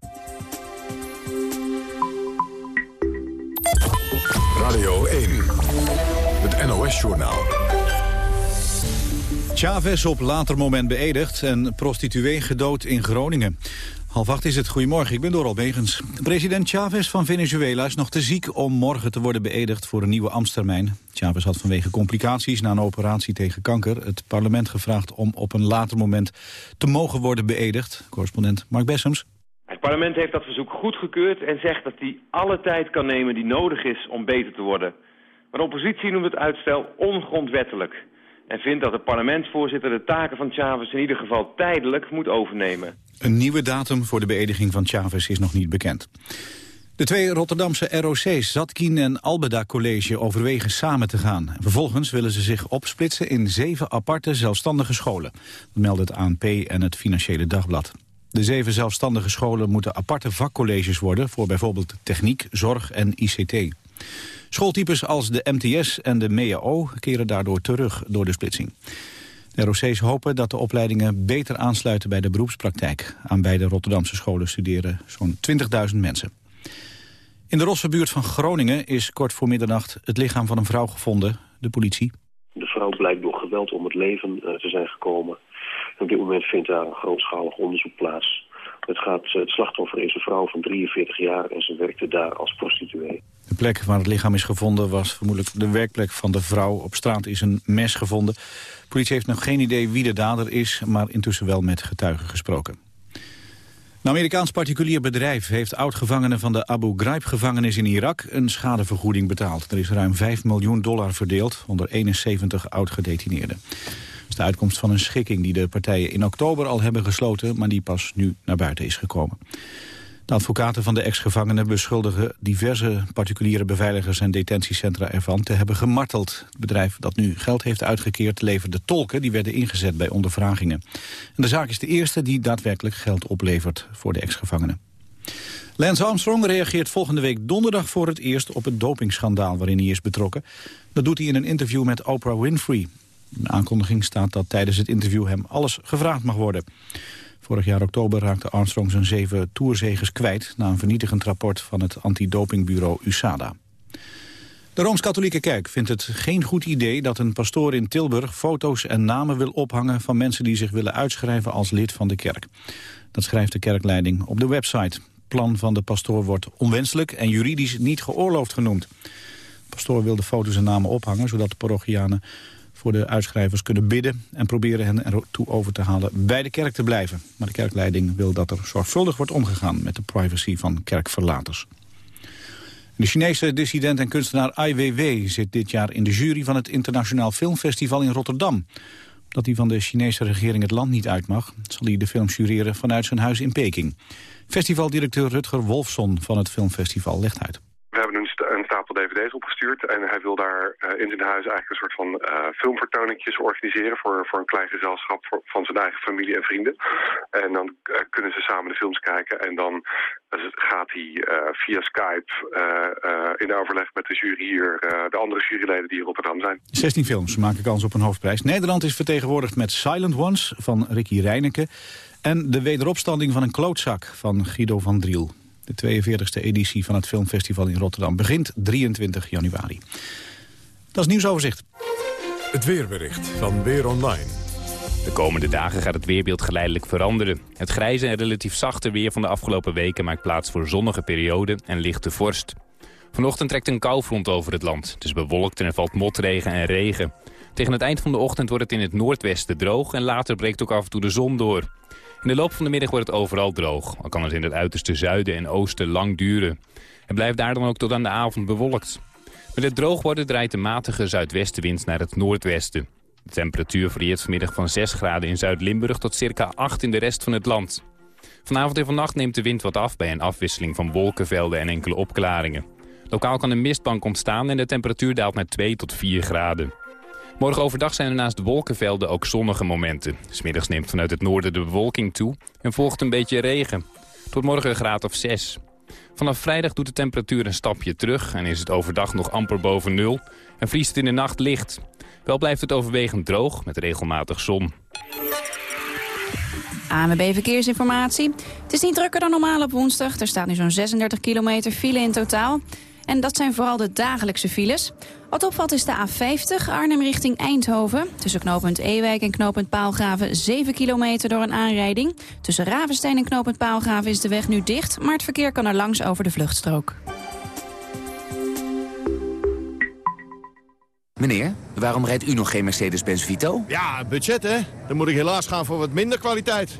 Radio 1, het NOS-journaal. Chavez op later moment beëdigd en prostituee gedood in Groningen. Half acht is het. Goedemorgen, ik ben Doral Begens. President Chavez van Venezuela is nog te ziek om morgen te worden beëdigd voor een nieuwe ambtstermijn. Chavez had vanwege complicaties na een operatie tegen kanker het parlement gevraagd om op een later moment te mogen worden beëdigd. Correspondent Mark Bessems. Parlement heeft dat verzoek goedgekeurd en zegt dat hij alle tijd kan nemen die nodig is om beter te worden. Maar de oppositie noemt het uitstel ongrondwettelijk en vindt dat de parlementsvoorzitter de taken van Chavez in ieder geval tijdelijk moet overnemen. Een nieuwe datum voor de beëdiging van Chavez is nog niet bekend. De twee Rotterdamse ROC's, Zatkin en Albeda College, overwegen samen te gaan. Vervolgens willen ze zich opsplitsen in zeven aparte zelfstandige scholen. Dat meldt het ANP en het Financiële Dagblad. De zeven zelfstandige scholen moeten aparte vakcolleges worden... voor bijvoorbeeld techniek, zorg en ICT. Schooltypes als de MTS en de MEAO keren daardoor terug door de splitsing. De ROC's hopen dat de opleidingen beter aansluiten bij de beroepspraktijk. Aan beide Rotterdamse scholen studeren zo'n 20.000 mensen. In de Rossenbuurt van Groningen is kort voor middernacht het lichaam van een vrouw gevonden. De politie. De vrouw blijkt door geweld om het leven eh, te zijn gekomen. Op dit moment vindt daar een grootschalig onderzoek plaats. Het, gaat, het slachtoffer is een vrouw van 43 jaar en ze werkte daar als prostituee. De plek waar het lichaam is gevonden was vermoedelijk de werkplek van de vrouw. Op straat is een mes gevonden. De politie heeft nog geen idee wie de dader is, maar intussen wel met getuigen gesproken. Een Amerikaans particulier bedrijf heeft oud-gevangenen van de Abu Ghraib-gevangenis in Irak een schadevergoeding betaald. Er is ruim 5 miljoen dollar verdeeld onder 71 oud-gedetineerden. De uitkomst van een schikking die de partijen in oktober al hebben gesloten, maar die pas nu naar buiten is gekomen. De advocaten van de ex-gevangenen beschuldigen diverse particuliere beveiligers en detentiecentra ervan te hebben gemarteld. Het bedrijf dat nu geld heeft uitgekeerd leverde tolken die werden ingezet bij ondervragingen. En de zaak is de eerste die daadwerkelijk geld oplevert voor de ex-gevangenen. Lance Armstrong reageert volgende week donderdag voor het eerst op het dopingschandaal waarin hij is betrokken. Dat doet hij in een interview met Oprah Winfrey. De aankondiging staat dat tijdens het interview hem alles gevraagd mag worden. Vorig jaar oktober raakte Armstrong zijn zeven toerzegers kwijt... na een vernietigend rapport van het antidopingbureau USADA. De Rooms-Katholieke Kerk vindt het geen goed idee dat een pastoor in Tilburg foto's en namen wil ophangen van mensen die zich willen uitschrijven als lid van de kerk. Dat schrijft de kerkleiding op de website. Plan van de pastoor wordt onwenselijk en juridisch niet geoorloofd genoemd. De pastoor wil de foto's en namen ophangen zodat de parochianen voor de uitschrijvers kunnen bidden... en proberen hen ertoe over te halen bij de kerk te blijven. Maar de kerkleiding wil dat er zorgvuldig wordt omgegaan... met de privacy van kerkverlaters. De Chinese dissident en kunstenaar Ai Weiwei zit dit jaar in de jury van het Internationaal Filmfestival in Rotterdam. Omdat hij van de Chinese regering het land niet uit mag, zal hij de film jureren vanuit zijn huis in Peking. Festivaldirecteur Rutger Wolfson van het filmfestival legt uit. Dvd's opgestuurd en hij wil daar uh, in zijn huis eigenlijk een soort van uh, filmvertoningjes organiseren voor, voor een klein gezelschap voor, van zijn eigen familie en vrienden. En dan uh, kunnen ze samen de films kijken en dan gaat hij via Skype in overleg met de jury hier, de andere juryleden die in Rotterdam zijn. 16 films maken kans op een hoofdprijs. Nederland is vertegenwoordigd met Silent Ones van Ricky Reineke en De Wederopstanding van een klootzak van Guido van Driel. De 42e editie van het filmfestival in Rotterdam begint 23 januari. Dat is nieuwsoverzicht. Het weerbericht van Weer Online. De komende dagen gaat het weerbeeld geleidelijk veranderen. Het grijze en relatief zachte weer van de afgelopen weken maakt plaats voor zonnige perioden en lichte vorst. Vanochtend trekt een koufront over het land. Het is bewolkt en er valt motregen en regen. Tegen het eind van de ochtend wordt het in het noordwesten droog... en later breekt ook af en toe de zon door. In de loop van de middag wordt het overal droog. Al kan het in het uiterste zuiden en oosten lang duren. Het blijft daar dan ook tot aan de avond bewolkt. Met het droog worden draait de matige zuidwestenwind naar het noordwesten. De temperatuur varieert vanmiddag van 6 graden in Zuid-Limburg tot circa 8 in de rest van het land. Vanavond en vannacht neemt de wind wat af bij een afwisseling van wolkenvelden en enkele opklaringen. Lokaal kan een mistbank ontstaan en de temperatuur daalt naar 2 tot 4 graden. Morgen overdag zijn er naast de wolkenvelden ook zonnige momenten. Smiddags neemt vanuit het noorden de bewolking toe en volgt een beetje regen. Tot morgen een graad of 6. Vanaf vrijdag doet de temperatuur een stapje terug en is het overdag nog amper boven nul en vriest het in de nacht licht. Wel blijft het overwegend droog met regelmatig zon. ANWB Verkeersinformatie. Het is niet drukker dan normaal op woensdag. Er staat nu zo'n 36 kilometer file in totaal. En dat zijn vooral de dagelijkse files. Wat opvalt is de A50 Arnhem richting Eindhoven. Tussen knooppunt Ewijk en knooppunt Paalgraven 7 kilometer door een aanrijding. Tussen Ravenstein en knooppunt Paalgraven is de weg nu dicht... maar het verkeer kan er langs over de vluchtstrook. Meneer, waarom rijdt u nog geen Mercedes-Benz Vito? Ja, budget hè. Dan moet ik helaas gaan voor wat minder kwaliteit.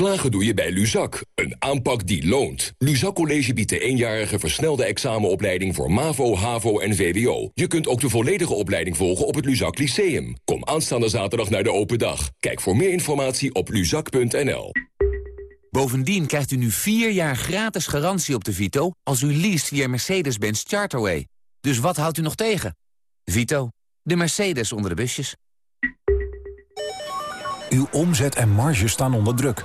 Slagen doe je bij Luzak, een aanpak die loont. Luzak College biedt de eenjarige versnelde examenopleiding voor MAVO, HAVO en VWO. Je kunt ook de volledige opleiding volgen op het Luzak Lyceum. Kom aanstaande zaterdag naar de open dag. Kijk voor meer informatie op luzak.nl. Bovendien krijgt u nu vier jaar gratis garantie op de Vito... als u leest via Mercedes-Benz Charterway. Dus wat houdt u nog tegen? Vito, de Mercedes onder de busjes. Uw omzet en marge staan onder druk.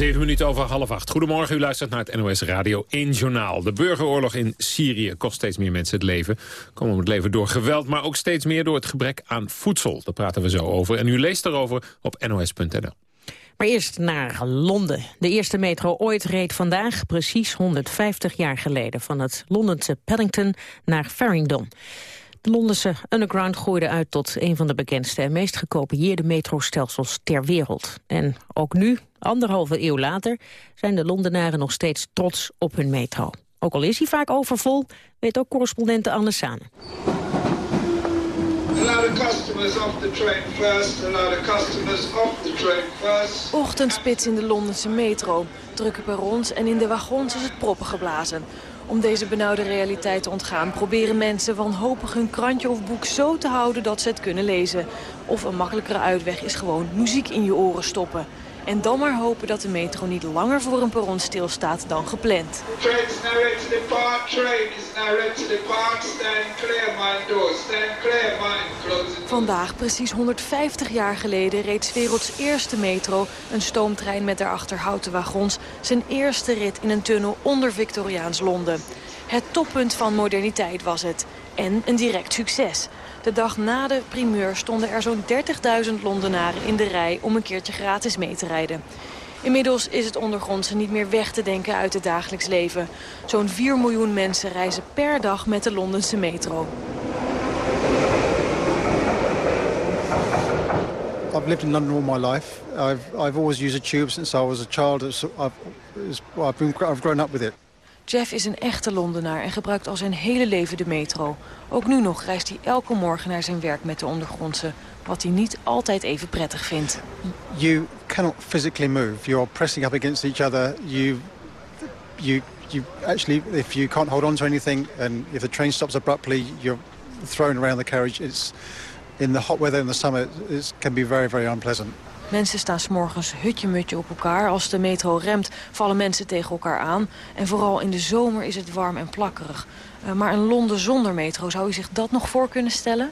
Zeven minuten over half acht. Goedemorgen, u luistert naar het NOS Radio 1 Journaal. De burgeroorlog in Syrië kost steeds meer mensen het leven. Komen om het leven door geweld, maar ook steeds meer door het gebrek aan voedsel. Daar praten we zo over. En u leest erover op nos.nl. Maar eerst naar Londen. De eerste metro ooit reed vandaag, precies 150 jaar geleden... van het Londense Paddington naar Farringdon. De Londense Underground groeide uit tot een van de bekendste en meest gekopieerde metrostelsels ter wereld. En ook nu, anderhalve eeuw later, zijn de Londenaren nog steeds trots op hun metro. Ook al is hij vaak overvol, weet ook correspondente Anne Sane. Ochtendspits in de Londense metro. Drukke perrons en in de wagons is het proppen geblazen. Om deze benauwde realiteit te ontgaan proberen mensen wanhopig hun krantje of boek zo te houden dat ze het kunnen lezen. Of een makkelijkere uitweg is gewoon muziek in je oren stoppen. En dan maar hopen dat de metro niet langer voor een perron stilstaat dan gepland. Vandaag, precies 150 jaar geleden, reed werelds eerste metro... een stoomtrein met daarachter houten wagons... zijn eerste rit in een tunnel onder Victoriaans Londen. Het toppunt van moderniteit was het. En een direct succes. De dag na de primeur stonden er zo'n 30.000 Londenaren in de rij om een keertje gratis mee te rijden. Inmiddels is het ondergrondse niet meer weg te denken uit het dagelijks leven. Zo'n 4 miljoen mensen reizen per dag met de Londense metro. I've lived in London all my life. I've, I've always used a tube since I was a child. I've, I've, grown up with it. Jeff is een echte Londenaar en gebruikt al zijn hele leven de metro. Ook nu nog reist hij elke morgen naar zijn werk met de ondergrondse. wat hij niet altijd even prettig vindt. You cannot physically move. You're pressing up against each other. You, you, you actually, if you can't hold on to anything and if the train stops abruptly, you're thrown around the carriage. It's, in the hot weather in the summer, it can be very, very unpleasant. Mensen staan s'morgens hutje-mutje op elkaar. Als de metro remt, vallen mensen tegen elkaar aan. En vooral in de zomer is het warm en plakkerig. Uh, maar een Londen zonder metro, zou u zich dat nog voor kunnen stellen?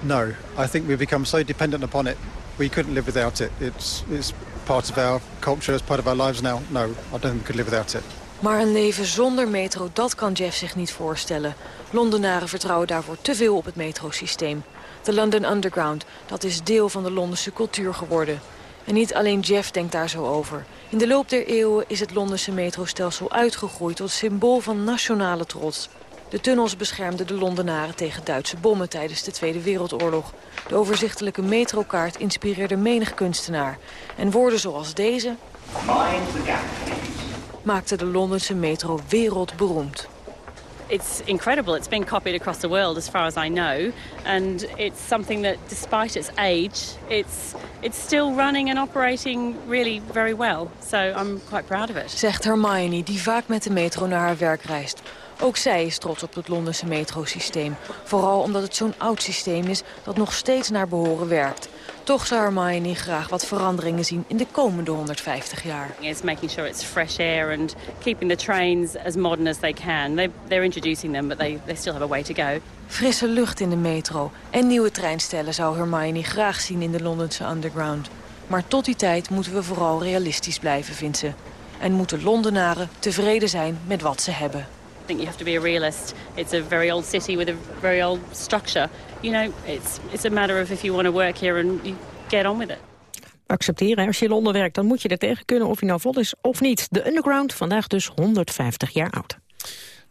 No, I think we've become so dependent upon it. We couldn't live without it. It's, it's part of our culture, it's part of our lives now. No, I don't think we could live without it. Maar een leven zonder metro, dat kan Jeff zich niet voorstellen. Londenaren vertrouwen daarvoor te veel op het metrosysteem. De London Underground, dat is deel van de Londense cultuur geworden. En niet alleen Jeff denkt daar zo over. In de loop der eeuwen is het Londense metrostelsel uitgegroeid tot symbool van nationale trots. De tunnels beschermden de Londenaren tegen Duitse bommen tijdens de Tweede Wereldoorlog. De overzichtelijke metrokaart inspireerde menig kunstenaar. En woorden zoals deze... maakten de Londense metro wereldberoemd. It's incredible. It's been copied across the world, as far as I know, and it's something that, despite its age, it's it's still running and operating really very well. So I'm quite proud of it. Zegt Hermione, die vaak met de metro naar haar werk reist. Ook zij is trots op het Londense metrosysteem. Vooral omdat het zo'n oud systeem is dat nog steeds naar behoren werkt. Toch zou Hermione graag wat veranderingen zien in de komende 150 jaar. It's making sure it's fresh air and keeping the trains as modern as they can. They, they're introducing them, but they, they still have a way to go. Frisse lucht in de metro en nieuwe treinstellen zou Hermione graag zien in de Londense underground. Maar tot die tijd moeten we vooral realistisch blijven, vindt ze. En moeten Londenaren tevreden zijn met wat ze hebben. I think you have to be a realist. It's a very old city with a very old structure. You know, it's, it's a matter of if you want to work here and you get on with it. Accepteren, als je in Londen werkt, dan moet je er tegen kunnen of je nou vlot is of niet. De Underground, vandaag dus 150 jaar oud.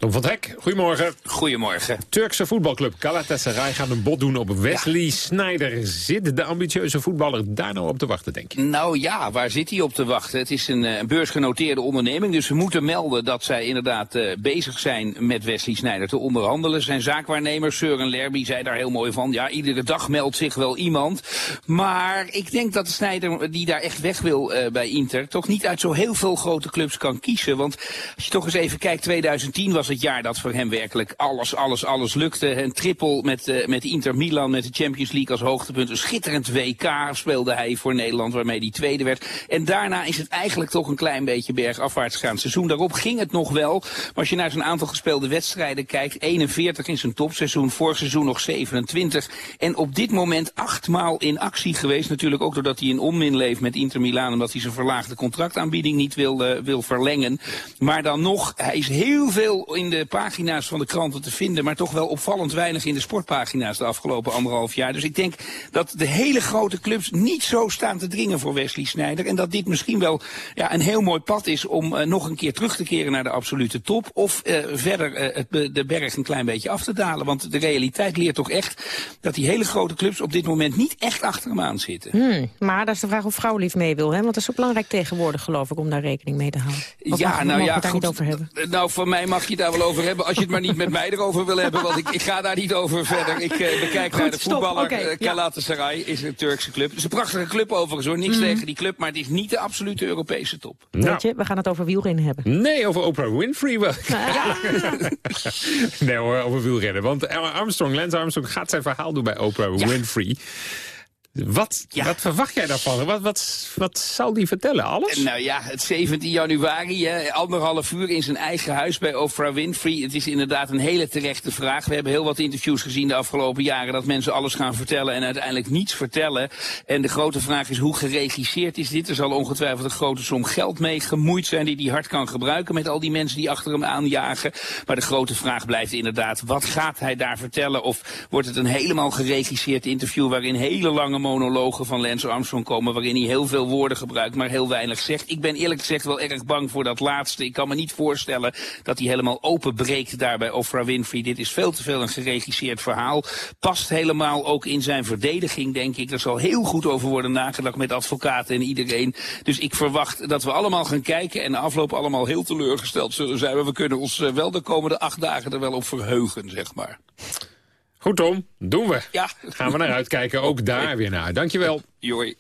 Tom van Hek, goedemorgen. Goedemorgen. Turkse voetbalclub Galatasaray gaat een bod doen op Wesley ja. Sneijder. Zit de ambitieuze voetballer daar nou op te wachten, denk je? Nou ja, waar zit hij op te wachten? Het is een, een beursgenoteerde onderneming, dus we moeten melden dat zij inderdaad uh, bezig zijn met Wesley Sneijder te onderhandelen. Zijn zaakwaarnemer Søren Lerby zei daar heel mooi van, ja, iedere dag meldt zich wel iemand. Maar ik denk dat de Sneijder, die daar echt weg wil uh, bij Inter, toch niet uit zo heel veel grote clubs kan kiezen. Want als je toch eens even kijkt, 2010 was het jaar dat voor hem werkelijk alles, alles, alles lukte. Een triple met, uh, met Inter Milan, met de Champions League als hoogtepunt. Een schitterend WK speelde hij voor Nederland, waarmee hij tweede werd. En daarna is het eigenlijk toch een klein beetje bergafwaarts gegaan. Seizoen daarop ging het nog wel. Maar als je naar zijn aantal gespeelde wedstrijden kijkt, 41 in zijn topseizoen, vorig seizoen nog 27. En op dit moment achtmaal in actie geweest. Natuurlijk ook doordat hij in onmin leeft met Inter Milan, omdat hij zijn verlaagde contractaanbieding niet wil, wil verlengen. Maar dan nog, hij is heel veel in de pagina's van de kranten te vinden, maar toch wel opvallend weinig in de sportpagina's de afgelopen anderhalf jaar. Dus ik denk dat de hele grote clubs niet zo staan te dringen voor Wesley Sneijder. En dat dit misschien wel ja, een heel mooi pad is om uh, nog een keer terug te keren naar de absolute top. Of uh, verder uh, het, de berg een klein beetje af te dalen. Want de realiteit leert toch echt dat die hele grote clubs op dit moment niet echt achter hem aan zitten. Hmm, maar dat is de vraag of vrouwlief mee wil. Hè? Want dat is zo belangrijk tegenwoordig geloof ik om daar rekening mee te houden. Of ja, mag, nou ja, het daar goed, over hebben? Nou, voor mij mag je het daar wel over hebben als je het maar niet met mij erover wil hebben. Want ik, ik ga daar niet over verder. Ik uh, bekijk Goed, naar de stop, voetballer. oké, uh, ja. Galatasaray is een Turkse club. Het is een prachtige club overigens hoor. Niks Mhm. tegen die club, maar het is niet de absolute Europese top. Weet je, we gaan het over wielrennen hebben. Nee, over Oprah Winfrey wel. nee hoor, over wielrennen. Want Armstrong, Lance Armstrong gaat zijn verhaal doen bij Oprah Winfrey. Wat, wat verwacht jij daarvan? Wat, wat, wat zal die vertellen? Alles? Nou ja, het 17 januari, hè, anderhalf uur in zijn eigen huis bij Oprah Winfrey. Het is inderdaad een hele terechte vraag. We hebben heel wat interviews gezien de afgelopen jaren... dat mensen alles gaan vertellen en uiteindelijk niets vertellen. En de grote vraag is hoe geregisseerd is dit? Er zal ongetwijfeld een grote som geld mee gemoeid zijn... die hij hard kan gebruiken met al die mensen die achter hem aanjagen. Maar de grote vraag blijft inderdaad, wat gaat hij daar vertellen? Of wordt het een helemaal geregisseerd interview... waarin hele lange monologen van Lance Armstrong komen... waarin hij heel veel woorden gebruikt, maar heel weinig zegt. Ik ben eerlijk gezegd wel erg bang voor dat laatste. Ik kan me niet voorstellen dat hij helemaal openbreekt daar bij Winfrey. Dit is veel te veel een geregisseerd verhaal. Past helemaal ook in zijn verdediging, denk ik. Er zal heel goed over worden nagedacht met advocaten en iedereen. Dus ik verwacht dat we allemaal gaan kijken... en de afloop allemaal heel teleurgesteld zullen zijn. Maar we kunnen ons eh, wel de komende acht dagen er wel op verheugen, zeg maar. Goed Tom, doen we. Ja. Gaan we naar uitkijken, ook daar weer naar. Dankjewel. Joi.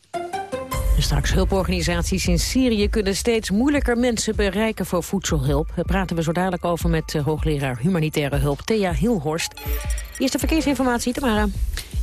Straks hulporganisaties in Syrië kunnen steeds moeilijker mensen bereiken voor voedselhulp. Daar praten we zo dadelijk over met eh, hoogleraar humanitaire hulp Thea Hilhorst. Eerste verkeersinformatie, Tamara.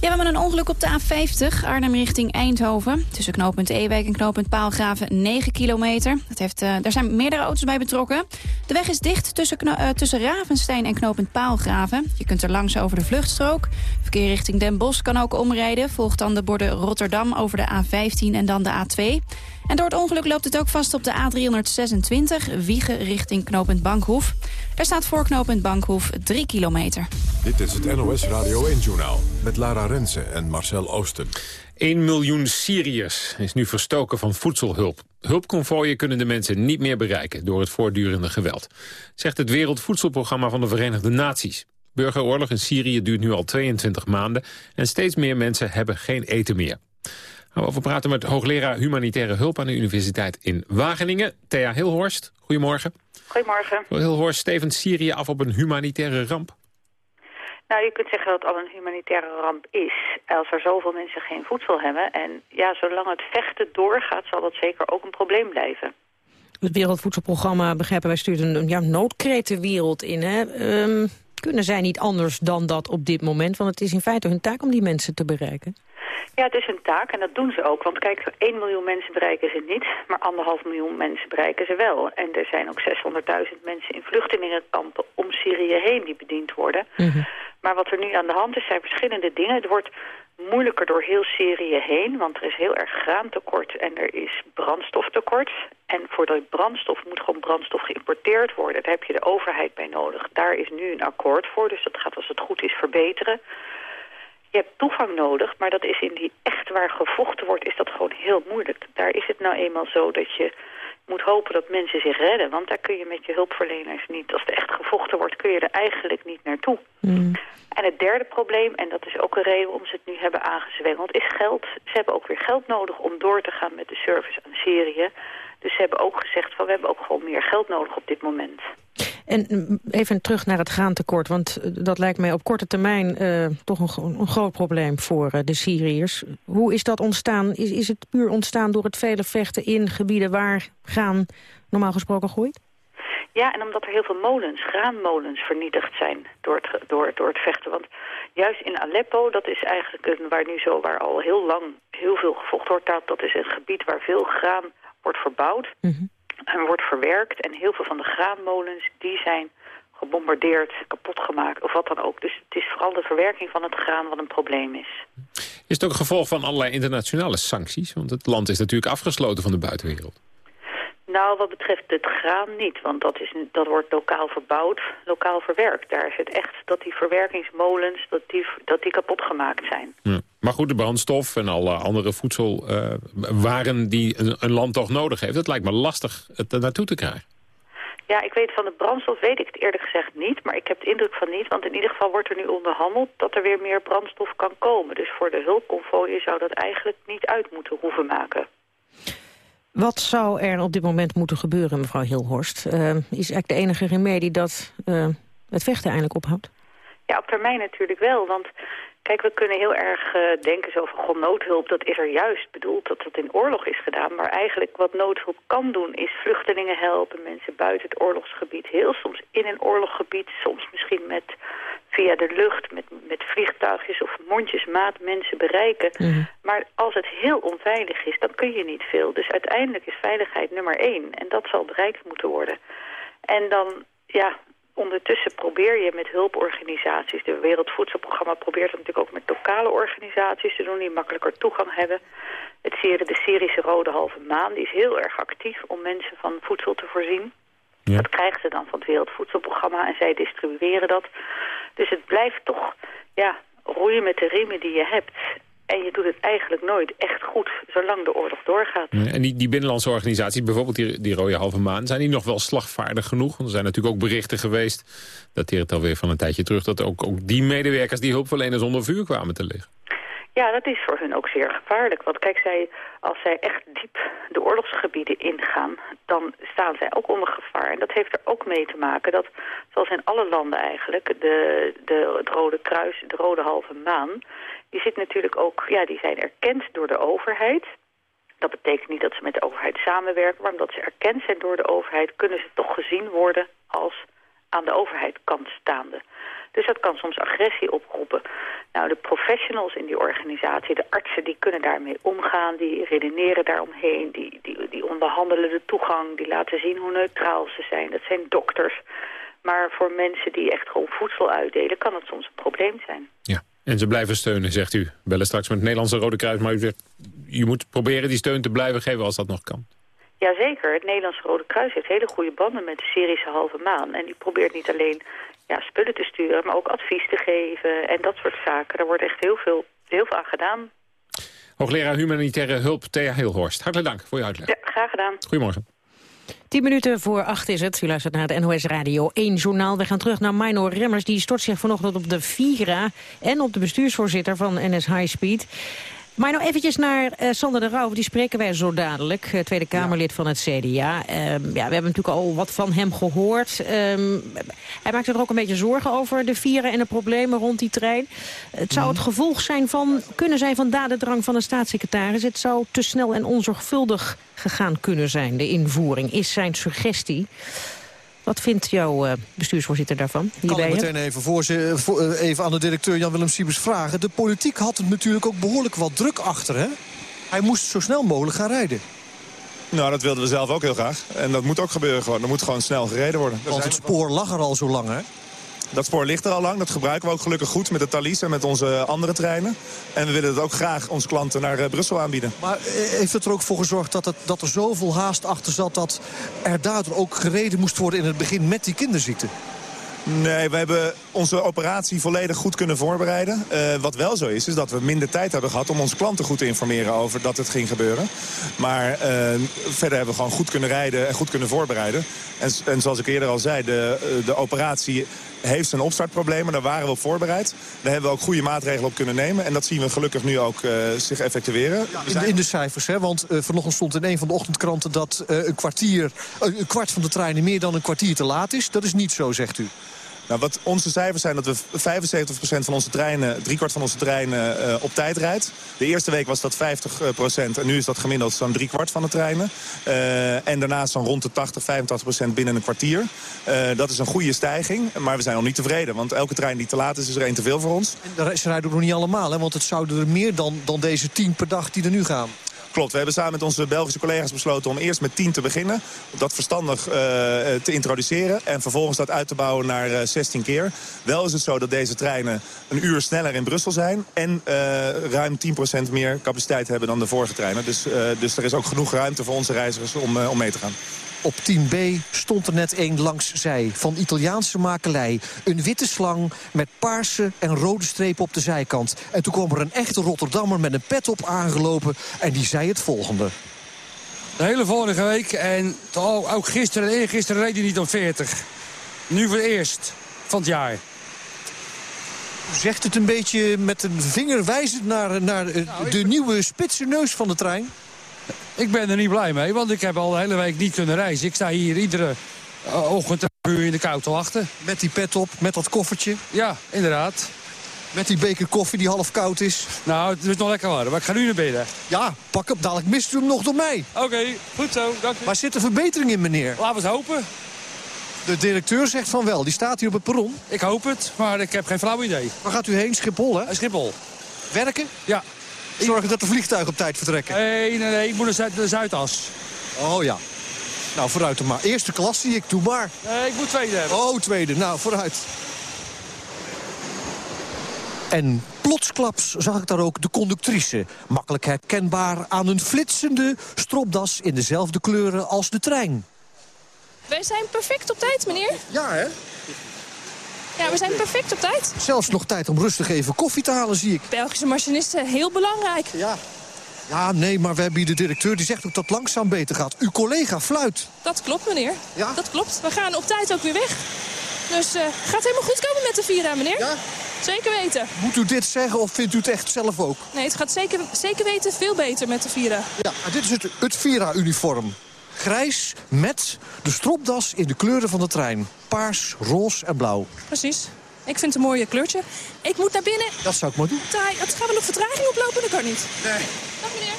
Ja, we hebben een ongeluk op de A50, Arnhem richting Eindhoven. Tussen knooppunt Ewijk en knooppunt Paalgraven 9 kilometer. Dat heeft, uh, daar zijn meerdere auto's bij betrokken. De weg is dicht tussen, uh, tussen Ravenstein en knooppunt Paalgraven. Je kunt er langs over de vluchtstrook. Verkeer richting Den Bosch kan ook omrijden. Volgt dan de borden Rotterdam over de A15 en dan de A2. En door het ongeluk loopt het ook vast op de A326, Wiegen richting knooppunt Bankhoef. Daar staat voor knooppunt Bankhoef 3 kilometer. Dit is het NOS Radio 1-journaal met Lara Rensen en Marcel Oosten. 1 miljoen Syriërs is nu verstoken van voedselhulp. Hulpconvooien kunnen de mensen niet meer bereiken door het voortdurende geweld. Zegt het Wereldvoedselprogramma van de Verenigde Naties. Burgeroorlog in Syrië duurt nu al 22 maanden... en steeds meer mensen hebben geen eten meer. Gaan we over praten met hoogleraar humanitaire hulp aan de Universiteit in Wageningen. Thea Hilhorst, goedemorgen. Goedemorgen. Hilhorst stevend Syrië af op een humanitaire ramp? Nou, je kunt zeggen dat het al een humanitaire ramp is. Als er zoveel mensen geen voedsel hebben. En ja, zolang het vechten doorgaat, zal dat zeker ook een probleem blijven. Het Wereldvoedselprogramma, begrijpen wij, stuurt een ja, noodkreet de wereld in. Hè? Um, kunnen zij niet anders dan dat op dit moment? Want het is in feite hun taak om die mensen te bereiken. Ja, het is een taak en dat doen ze ook. Want kijk, 1 miljoen mensen bereiken ze niet, maar anderhalf miljoen mensen bereiken ze wel. En er zijn ook 600.000 mensen in vluchtelingenkampen om Syrië heen die bediend worden. Mhm. Maar wat er nu aan de hand is, zijn verschillende dingen. Het wordt moeilijker door heel Syrië heen, want er is heel erg graantekort en er is brandstoftekort. En voor de brandstof moet gewoon brandstof geïmporteerd worden. Daar heb je de overheid bij nodig. Daar is nu een akkoord voor, dus dat gaat als het goed is verbeteren. Je hebt toegang nodig, maar dat is in die echt waar gevochten wordt, is dat gewoon heel moeilijk. Daar is het nou eenmaal zo dat je moet hopen dat mensen zich redden. Want daar kun je met je hulpverleners niet. Als er echt gevochten wordt, kun je er eigenlijk niet naartoe. Mm. En het derde probleem, en dat is ook een reden waarom ze het nu hebben aangezwengeld, is geld. Ze hebben ook weer geld nodig om door te gaan met de service aan Syrië. Dus ze hebben ook gezegd van we hebben ook gewoon meer geld nodig op dit moment. En mm, even terug naar het graantekort, want eh, dat lijkt mij op korte termijn uh, toch een, een, groot probleem voor uh, de Syriërs. Hoe is dat ontstaan? Is, is het puur ontstaan door het vele vechten in gebieden waar graan normaal gesproken groeit? Ja, en omdat er heel veel molens, graanmolens, vernietigd zijn door het, door, door het vechten. Want juist in Aleppo, dat is eigenlijk een, waar nu zo, waar al heel lang heel veel gevochten wordt, dat, dat is een gebied waar veel graan wordt verbouwd. Mm en wordt verwerkt. En heel veel van de graanmolens die zijn gebombardeerd, kapot gemaakt of wat dan ook. Dus het is vooral de verwerking van het graan wat een probleem is. Is het ook een gevolg van allerlei internationale sancties? Want het land is natuurlijk afgesloten van de buitenwereld. Nou, wat betreft het graan niet, want dat, is, dat wordt lokaal verbouwd, lokaal verwerkt. Daar is het echt dat die verwerkingsmolens dat die, dat die kapot gemaakt zijn. Ja. Maar goed, de brandstof en alle andere voedselwaren uh, die een, een, land toch nodig heeft... het lijkt me lastig het er naartoe te krijgen. Ja, ik weet van de brandstof weet ik het eerlijk gezegd niet, maar ik heb de indruk van niet. Want in ieder geval wordt er nu onderhandeld dat er weer meer brandstof kan komen. Dus voor de hulpconvooien zou dat eigenlijk niet uit moeten hoeven maken. Wat zou er op dit moment moeten gebeuren, mevrouw Hilhorst? Uh, is eigenlijk de enige remedie dat uh, het vechten eindelijk ophoudt? Ja, op termijn natuurlijk wel, want kijk, we kunnen heel erg uh, denken zo van, goh, noodhulp, dat is er juist bedoeld dat dat in oorlog is gedaan. Maar eigenlijk wat noodhulp kan doen, is vluchtelingen helpen, mensen buiten het oorlogsgebied, heel soms in een oorlogsgebied, soms misschien met via de lucht met, met vliegtuigjes of mondjesmaat mensen bereiken. Mhm. Maar als het heel onveilig is, dan kun je niet veel. Dus uiteindelijk is veiligheid nummer één. En dat zal bereikt moeten worden. En dan, ja, ondertussen probeer je met hulporganisaties... de Wereldvoedselprogramma probeert het natuurlijk ook met lokale organisaties te doen... die makkelijker toegang hebben. Het de Syrische Rode Halve Maan die is heel erg actief om mensen van voedsel te voorzien. Ja. Dat krijgen ze dan van het Wereldvoedselprogramma en zij distribueren dat. Dus het blijft toch ja, roeien met de riemen die je hebt. En je doet het eigenlijk nooit echt goed, zolang de oorlog doorgaat. En die, die binnenlandse organisaties, bijvoorbeeld die, die Rode Halve Maan... zijn die nog wel slagvaardig genoeg? Want er zijn natuurlijk ook berichten geweest... dat het alweer van een tijdje terug... dat ook, ook die medewerkers die hulpverleners onder vuur kwamen te liggen. Ja, dat is voor hun ook zeer gevaarlijk. Want kijk, zij, als zij echt diep de oorlogsgebieden ingaan... dan staan zij ook onder gevaar. En dat heeft er ook mee te maken dat, zoals in alle landen eigenlijk, de, de, het Rode Kruis, de Rode Halve Maan, die zit natuurlijk ook, ja, die zijn erkend door de overheid. Dat betekent niet dat ze met de overheid samenwerken, maar omdat ze erkend zijn door de overheid, kunnen ze toch gezien worden als aan de overheid kant staande. Dus dat kan soms agressie oproepen. Nou, de professionals in die organisatie, de artsen, die kunnen daarmee omgaan. Die redeneren daaromheen, die, die, die onderhandelen de toegang, die laten zien hoe neutraal ze zijn. Dat zijn dokters. Maar voor mensen die echt gewoon voedsel uitdelen, kan het soms een probleem zijn. Ja, en ze blijven steunen, zegt u. Bellen straks met het Nederlandse Rode Kruis, maar u zegt... je moet proberen die steun te blijven geven als dat nog kan. Jazeker, het Nederlandse Rode Kruis heeft hele goede banden met de Syrische halve maan. En die probeert niet alleen ja, spullen te sturen, maar ook advies te geven en dat soort zaken. Daar wordt echt heel veel, heel veel aan gedaan. Hoogleraar Humanitaire Hulp, Thea Heelhorst. Hartelijk dank voor je uitleg. Ja, graag gedaan. Goedemorgen. Tien minuten voor acht is het. U luistert naar het NOS Radio 1 journaal. We gaan terug naar Minor Remmers. Die stort zich vanochtend op de Vira en op de bestuursvoorzitter van NS High Speed. Maar nog eventjes naar uh, Sander de Rauw, die spreken wij zo dadelijk. Uh, Tweede Kamerlid van het CDA. Uh, ja, we hebben natuurlijk al wat van hem gehoord. Um, hij maakt er ook een beetje zorgen over de vieren en de problemen rond die trein. Het zou het gevolg zijn van, kunnen zijn van dadendrang van de staatssecretaris. Het zou te snel en onzorgvuldig gegaan kunnen zijn, de invoering, is zijn suggestie. Wat vindt jouw uh, bestuursvoorzitter daarvan? Ik kan ik meteen even, voor ze, voor, uh, even aan de directeur Jan-Willem Siebers vragen. De politiek had het natuurlijk ook behoorlijk wat druk achter, hè? Hij moest zo snel mogelijk gaan rijden. Nou, dat wilden we zelf ook heel graag. En dat moet ook gebeuren gewoon. Er moet gewoon snel gereden worden. Want het spoor lag er al zo lang, hè? Dat spoor ligt er al lang. Dat gebruiken we ook gelukkig goed met de Thalys en met onze andere treinen. En we willen het ook graag onze klanten naar uh, Brussel aanbieden. Maar heeft het er ook voor gezorgd dat, het, dat er zoveel haast achter zat... dat er daardoor ook gereden moest worden in het begin met die kinderziekte? Nee, we hebben onze operatie volledig goed kunnen voorbereiden. Uh, wat wel zo is, is dat we minder tijd hebben gehad... om onze klanten goed te informeren over dat het ging gebeuren. Maar uh, verder hebben we gewoon goed kunnen rijden en goed kunnen voorbereiden. En, en zoals ik eerder al zei, de, de operatie heeft zijn opstartproblemen. Daar waren we op voorbereid. Daar hebben we ook goede maatregelen op kunnen nemen. En dat zien we gelukkig nu ook uh, zich effectueren. In, de, in, de, cijfers, hè? want uh, vanochtend stond in een van de ochtendkranten... dat uh, een, kwartier, een kwart van de treinen meer dan een kwartier te laat is. Dat is niet zo, zegt u. Nou, wat onze cijfers zijn dat we 75% van onze treinen, driekwart van onze treinen uh, op tijd rijdt. De eerste week was dat 50% en nu is dat gemiddeld zo'n driekwart van de treinen. Uh, en daarnaast zo'n rond de 80, 85% binnen een kwartier. Uh, dat is een goede stijging, maar we zijn nog niet tevreden. Want elke trein die te laat is, is er één te veel voor ons. En ze rijden nog niet allemaal, hè? want het zouden er meer dan, dan deze 10 per dag die er nu gaan. We hebben samen met onze Belgische collega's besloten om eerst met 10 te beginnen. Dat verstandig uh, te introduceren en vervolgens dat uit te bouwen naar uh, 16 keer. Wel is het zo dat deze treinen een uur sneller in Brussel zijn... en ruim 10% meer capaciteit hebben dan de vorige treinen. Dus, dus er is ook genoeg ruimte voor onze reizigers om, om mee te gaan. Op 10b stond er net een langs zij, van Italiaanse makelij. Een witte slang met paarse en rode strepen op de zijkant. En toen kwam er een echte Rotterdammer met een pet op aangelopen... en die zei het volgende. De hele vorige week en ook gisteren en eergisteren reed hij niet om 40. Nu voor het eerst van het jaar. U zegt het een beetje met een vinger wijzend naar, naar nou, de nieuwe spitse neus van de trein? Ik ben er niet blij mee, want ik heb al de hele week niet kunnen reizen. Ik sta hier iedere uh, ochtend een uur in de kou te wachten. Met die pet op, met dat koffertje? Ja, inderdaad. Met die beker koffie die half koud is? Nou, het is nog lekker warm, maar ik ga nu naar binnen. Ja, pak op, dadelijk mist u hem nog door mij. Oké, okay, goed zo, dank u. Maar zit er verbetering in, meneer? Laten we het hopen. De directeur zegt van wel, die staat hier op het perron. Ik hoop het, maar ik heb geen flauw idee. Waar gaat u heen? Schiphol, hè? Schiphol. Werken? Ja. Zorgen dat de vliegtuigen op tijd vertrekken? Nee, nee, nee. Ik moet naar de Zuidas. Oh ja. Nou, vooruit dan maar. Eerste klas zie ik, doe maar. Nee, ik moet tweede hebben. Oh, tweede. Nou, vooruit. En plotsklaps zag ik daar ook de conductrice. Makkelijk herkenbaar aan een flitsende stropdas in dezelfde kleuren als de trein. Wij zijn perfect op tijd, meneer. Ja, hè? Ja, we zijn perfect op tijd. Zelfs nog tijd om rustig even koffie te halen, zie ik. Belgische machinisten, heel belangrijk. Ja. Ja, nee, maar we hebben hier de directeur die zegt ook dat het langzaam beter gaat. Uw collega fluit. Dat klopt, meneer. Ja? Dat klopt. We gaan op tijd ook weer weg. Dus uh, gaat helemaal goed komen met de Vira, meneer. Ja? Zeker weten. Moet u dit zeggen of vindt u het echt zelf ook? Nee, het gaat zeker, zeker weten veel beter met de Vira. Ja, dit is het, het Vira-uniform. Grijs met de stropdas in de kleuren van de trein. Paars, roze en blauw. Precies. Ik vind het een mooie kleurtje. Ik moet naar binnen. Dat zou ik maar doen. Gaan we nog vertraging oplopen? Dat kan niet. Nee. Dag meneer.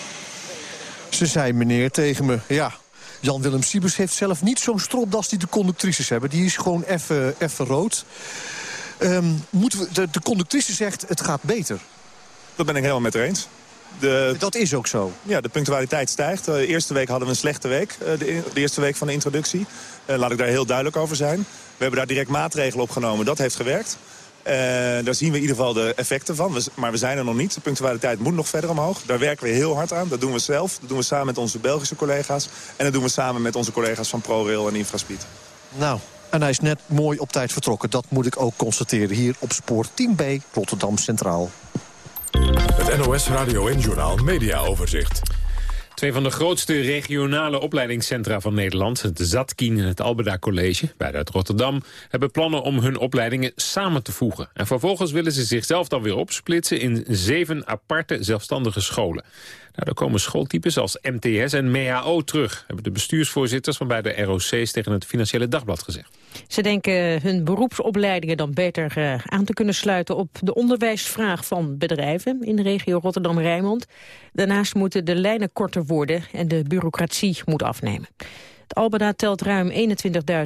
Ze zei meneer tegen me, ja... Jan-Willem Siebers heeft zelf niet zo'n stropdas die de conductrices hebben. Die is gewoon even rood. Um, moeten we, de, de conductrice zegt, het gaat beter. Dat ben ik helemaal met haar eens. De, dat is ook zo. Ja, de punctualiteit stijgt. De eerste week hadden we een slechte week. Eh, de, de eerste week van de introductie. Uh, laat ik daar heel duidelijk over zijn. We hebben daar direct maatregelen op genomen. Dat heeft gewerkt. Uh, daar zien we in ieder geval de effecten van. We, maar we zijn er nog niet. De punctualiteit moet nog verder omhoog. Daar werken we heel hard aan. Dat doen we zelf. Dat doen we samen met onze Belgische collega's. En dat doen we samen met onze collega's van ProRail en Infraspeed. Nou, en hij is net mooi op tijd vertrokken. Dat moet ik ook constateren hier op spoor 10B Rotterdam Centraal. Het NOS Radio en Journal Media Overzicht. Twee van de grootste regionale opleidingscentra van Nederland... het Zatkin en het Albeda College, beide uit Rotterdam... hebben plannen om hun opleidingen samen te voegen. En vervolgens willen ze zichzelf dan weer opsplitsen... in zeven aparte zelfstandige scholen. Nou, daar komen schooltypes als MTS en MAO terug... hebben de bestuursvoorzitters van beide ROC's tegen het Financiële Dagblad gezegd. Ze denken hun beroepsopleidingen dan beter uh, aan te kunnen sluiten... op de onderwijsvraag van bedrijven in de regio Rotterdam-Rijnmond. Daarnaast moeten de lijnen korter worden en de bureaucratie moet afnemen. Het Albeda telt ruim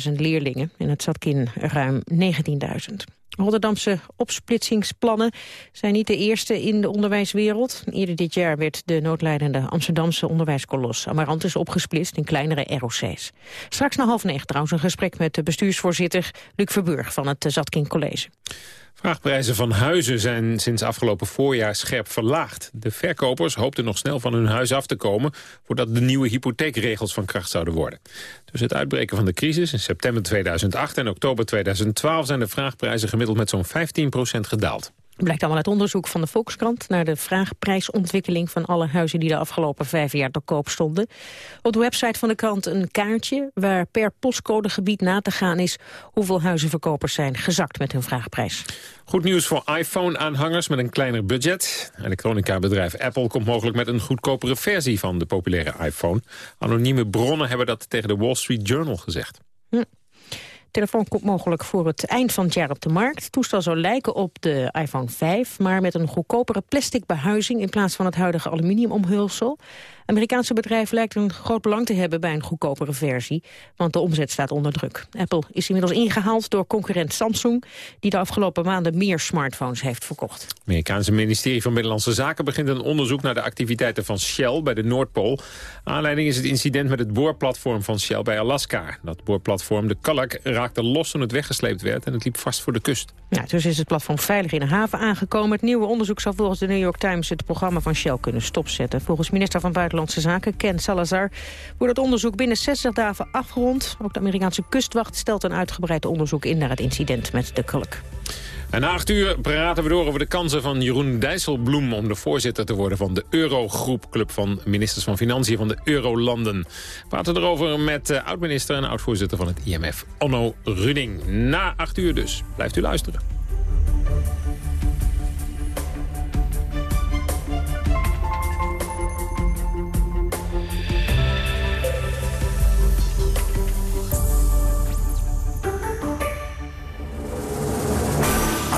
21.000 leerlingen en het Zatkin ruim 19.000. Rotterdamse opsplitsingsplannen zijn niet de eerste in de onderwijswereld. Eerder dit jaar werd de noodlijdende Amsterdamse onderwijskolos Amarantus opgesplitst in kleinere ROC's. Straks na half negen trouwens een gesprek met de bestuursvoorzitter Luc Verburg van het Zatkin College. Vraagprijzen van huizen zijn sinds afgelopen voorjaar scherp verlaagd. De verkopers hoopten nog snel van hun huis af te komen... voordat de nieuwe hypotheekregels van kracht zouden worden. Dus het uitbreken van de crisis in september 2008 en oktober 2012... zijn de vraagprijzen gemiddeld met zo'n 15% gedaald. Blijkt allemaal uit onderzoek van de Volkskrant... naar de vraagprijsontwikkeling van alle huizen die de afgelopen vijf jaar te koop stonden. Op de website van de krant een kaartje waar per postcodegebied na te gaan is... hoeveel huizenverkopers zijn gezakt met hun vraagprijs. Goed nieuws voor iPhone-aanhangers met een kleiner budget. Elektronica-bedrijf Apple komt mogelijk met een goedkopere versie van de populaire iPhone. Anonieme bronnen hebben dat tegen de Wall Street Journal gezegd. Hm telefoon komt mogelijk voor het eind van het jaar op de markt. Het toestel zou lijken op de iPhone 5, maar met een goedkopere plastic behuizing... in plaats van het huidige aluminiumomhulsel. Amerikaanse bedrijf lijkt een groot belang te hebben bij een goedkopere versie, want de omzet staat onder druk. Apple is inmiddels ingehaald door concurrent Samsung, die de afgelopen maanden meer smartphones heeft verkocht. Het Amerikaanse ministerie van Binnenlandse Zaken begint een onderzoek naar de activiteiten van Shell bij de Noordpool. Aanleiding is het incident met het boorplatform van Shell bij Alaska. Dat boorplatform, de Kalak, raakte los toen het weggesleept werd en het liep vast voor de kust. Ja, dus is het platform veilig in de haven aangekomen. Het nieuwe onderzoek zal volgens de New York Times het programma van Shell kunnen stopzetten. Volgens minister van Buitenlandse Zaken, Ken Salazar, wordt het onderzoek binnen 60 dagen afgerond. Ook de Amerikaanse kustwacht stelt een uitgebreid onderzoek in naar het incident met de Kulk. En na acht uur praten we door over de kansen van Jeroen Dijsselbloem... om de voorzitter te worden van de Eurogroep, club van ministers van Financiën van de Eurolanden. We praten erover met uh, oud-minister en oud-voorzitter van het IMF, Onno Running. Na acht uur dus. Blijft u luisteren.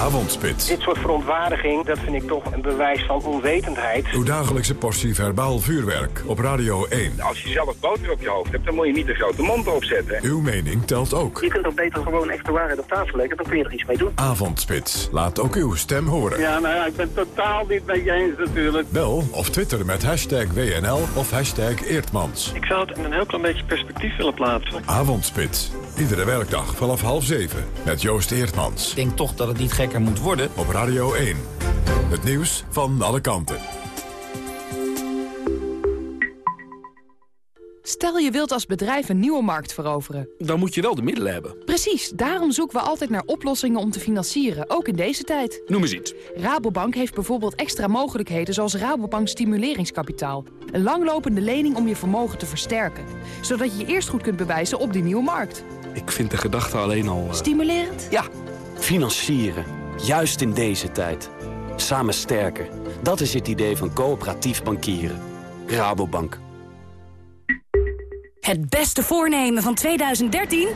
Avondspits. Dit soort verontwaardiging, dat vind ik toch een bewijs van onwetendheid. Uw dagelijkse portie verbaal vuurwerk op Radio 1. Als je zelf boter op je hoofd hebt, dan moet je niet de grote mond opzetten. Uw mening telt ook. Je kunt ook beter gewoon echt de waarheid op tafel leggen, dan kun je er iets mee doen. Avondspits. Laat ook uw stem horen. Ja, nou ja, ik ben totaal niet met je eens natuurlijk. Bel of twitter met hashtag WNL of hashtag Eertmans. Ik zou het in een heel klein beetje perspectief willen plaatsen. Avondspits. Iedere werkdag vanaf half zeven met Joost Eertmans. Ik denk toch dat het niet gekker moet worden. Op Radio 1. Het nieuws van alle kanten. Stel je wilt als bedrijf een nieuwe markt veroveren. Dan moet je wel de middelen hebben. Precies, daarom zoeken we altijd naar oplossingen om te financieren, ook in deze tijd. Noem eens iets. Rabobank heeft bijvoorbeeld extra mogelijkheden zoals Rabobank Stimuleringskapitaal. Een langlopende lening om je vermogen te versterken. Zodat je je eerst goed kunt bewijzen op die nieuwe markt. Ik vind de gedachte alleen al... Uh... Stimulerend? Ja, financieren. Juist in deze tijd. Samen sterker. Dat is het idee van coöperatief bankieren. Rabobank. Het beste voornemen van 2013?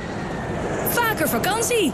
Vaker vakantie!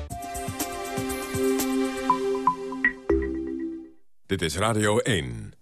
Dit is Radio 1.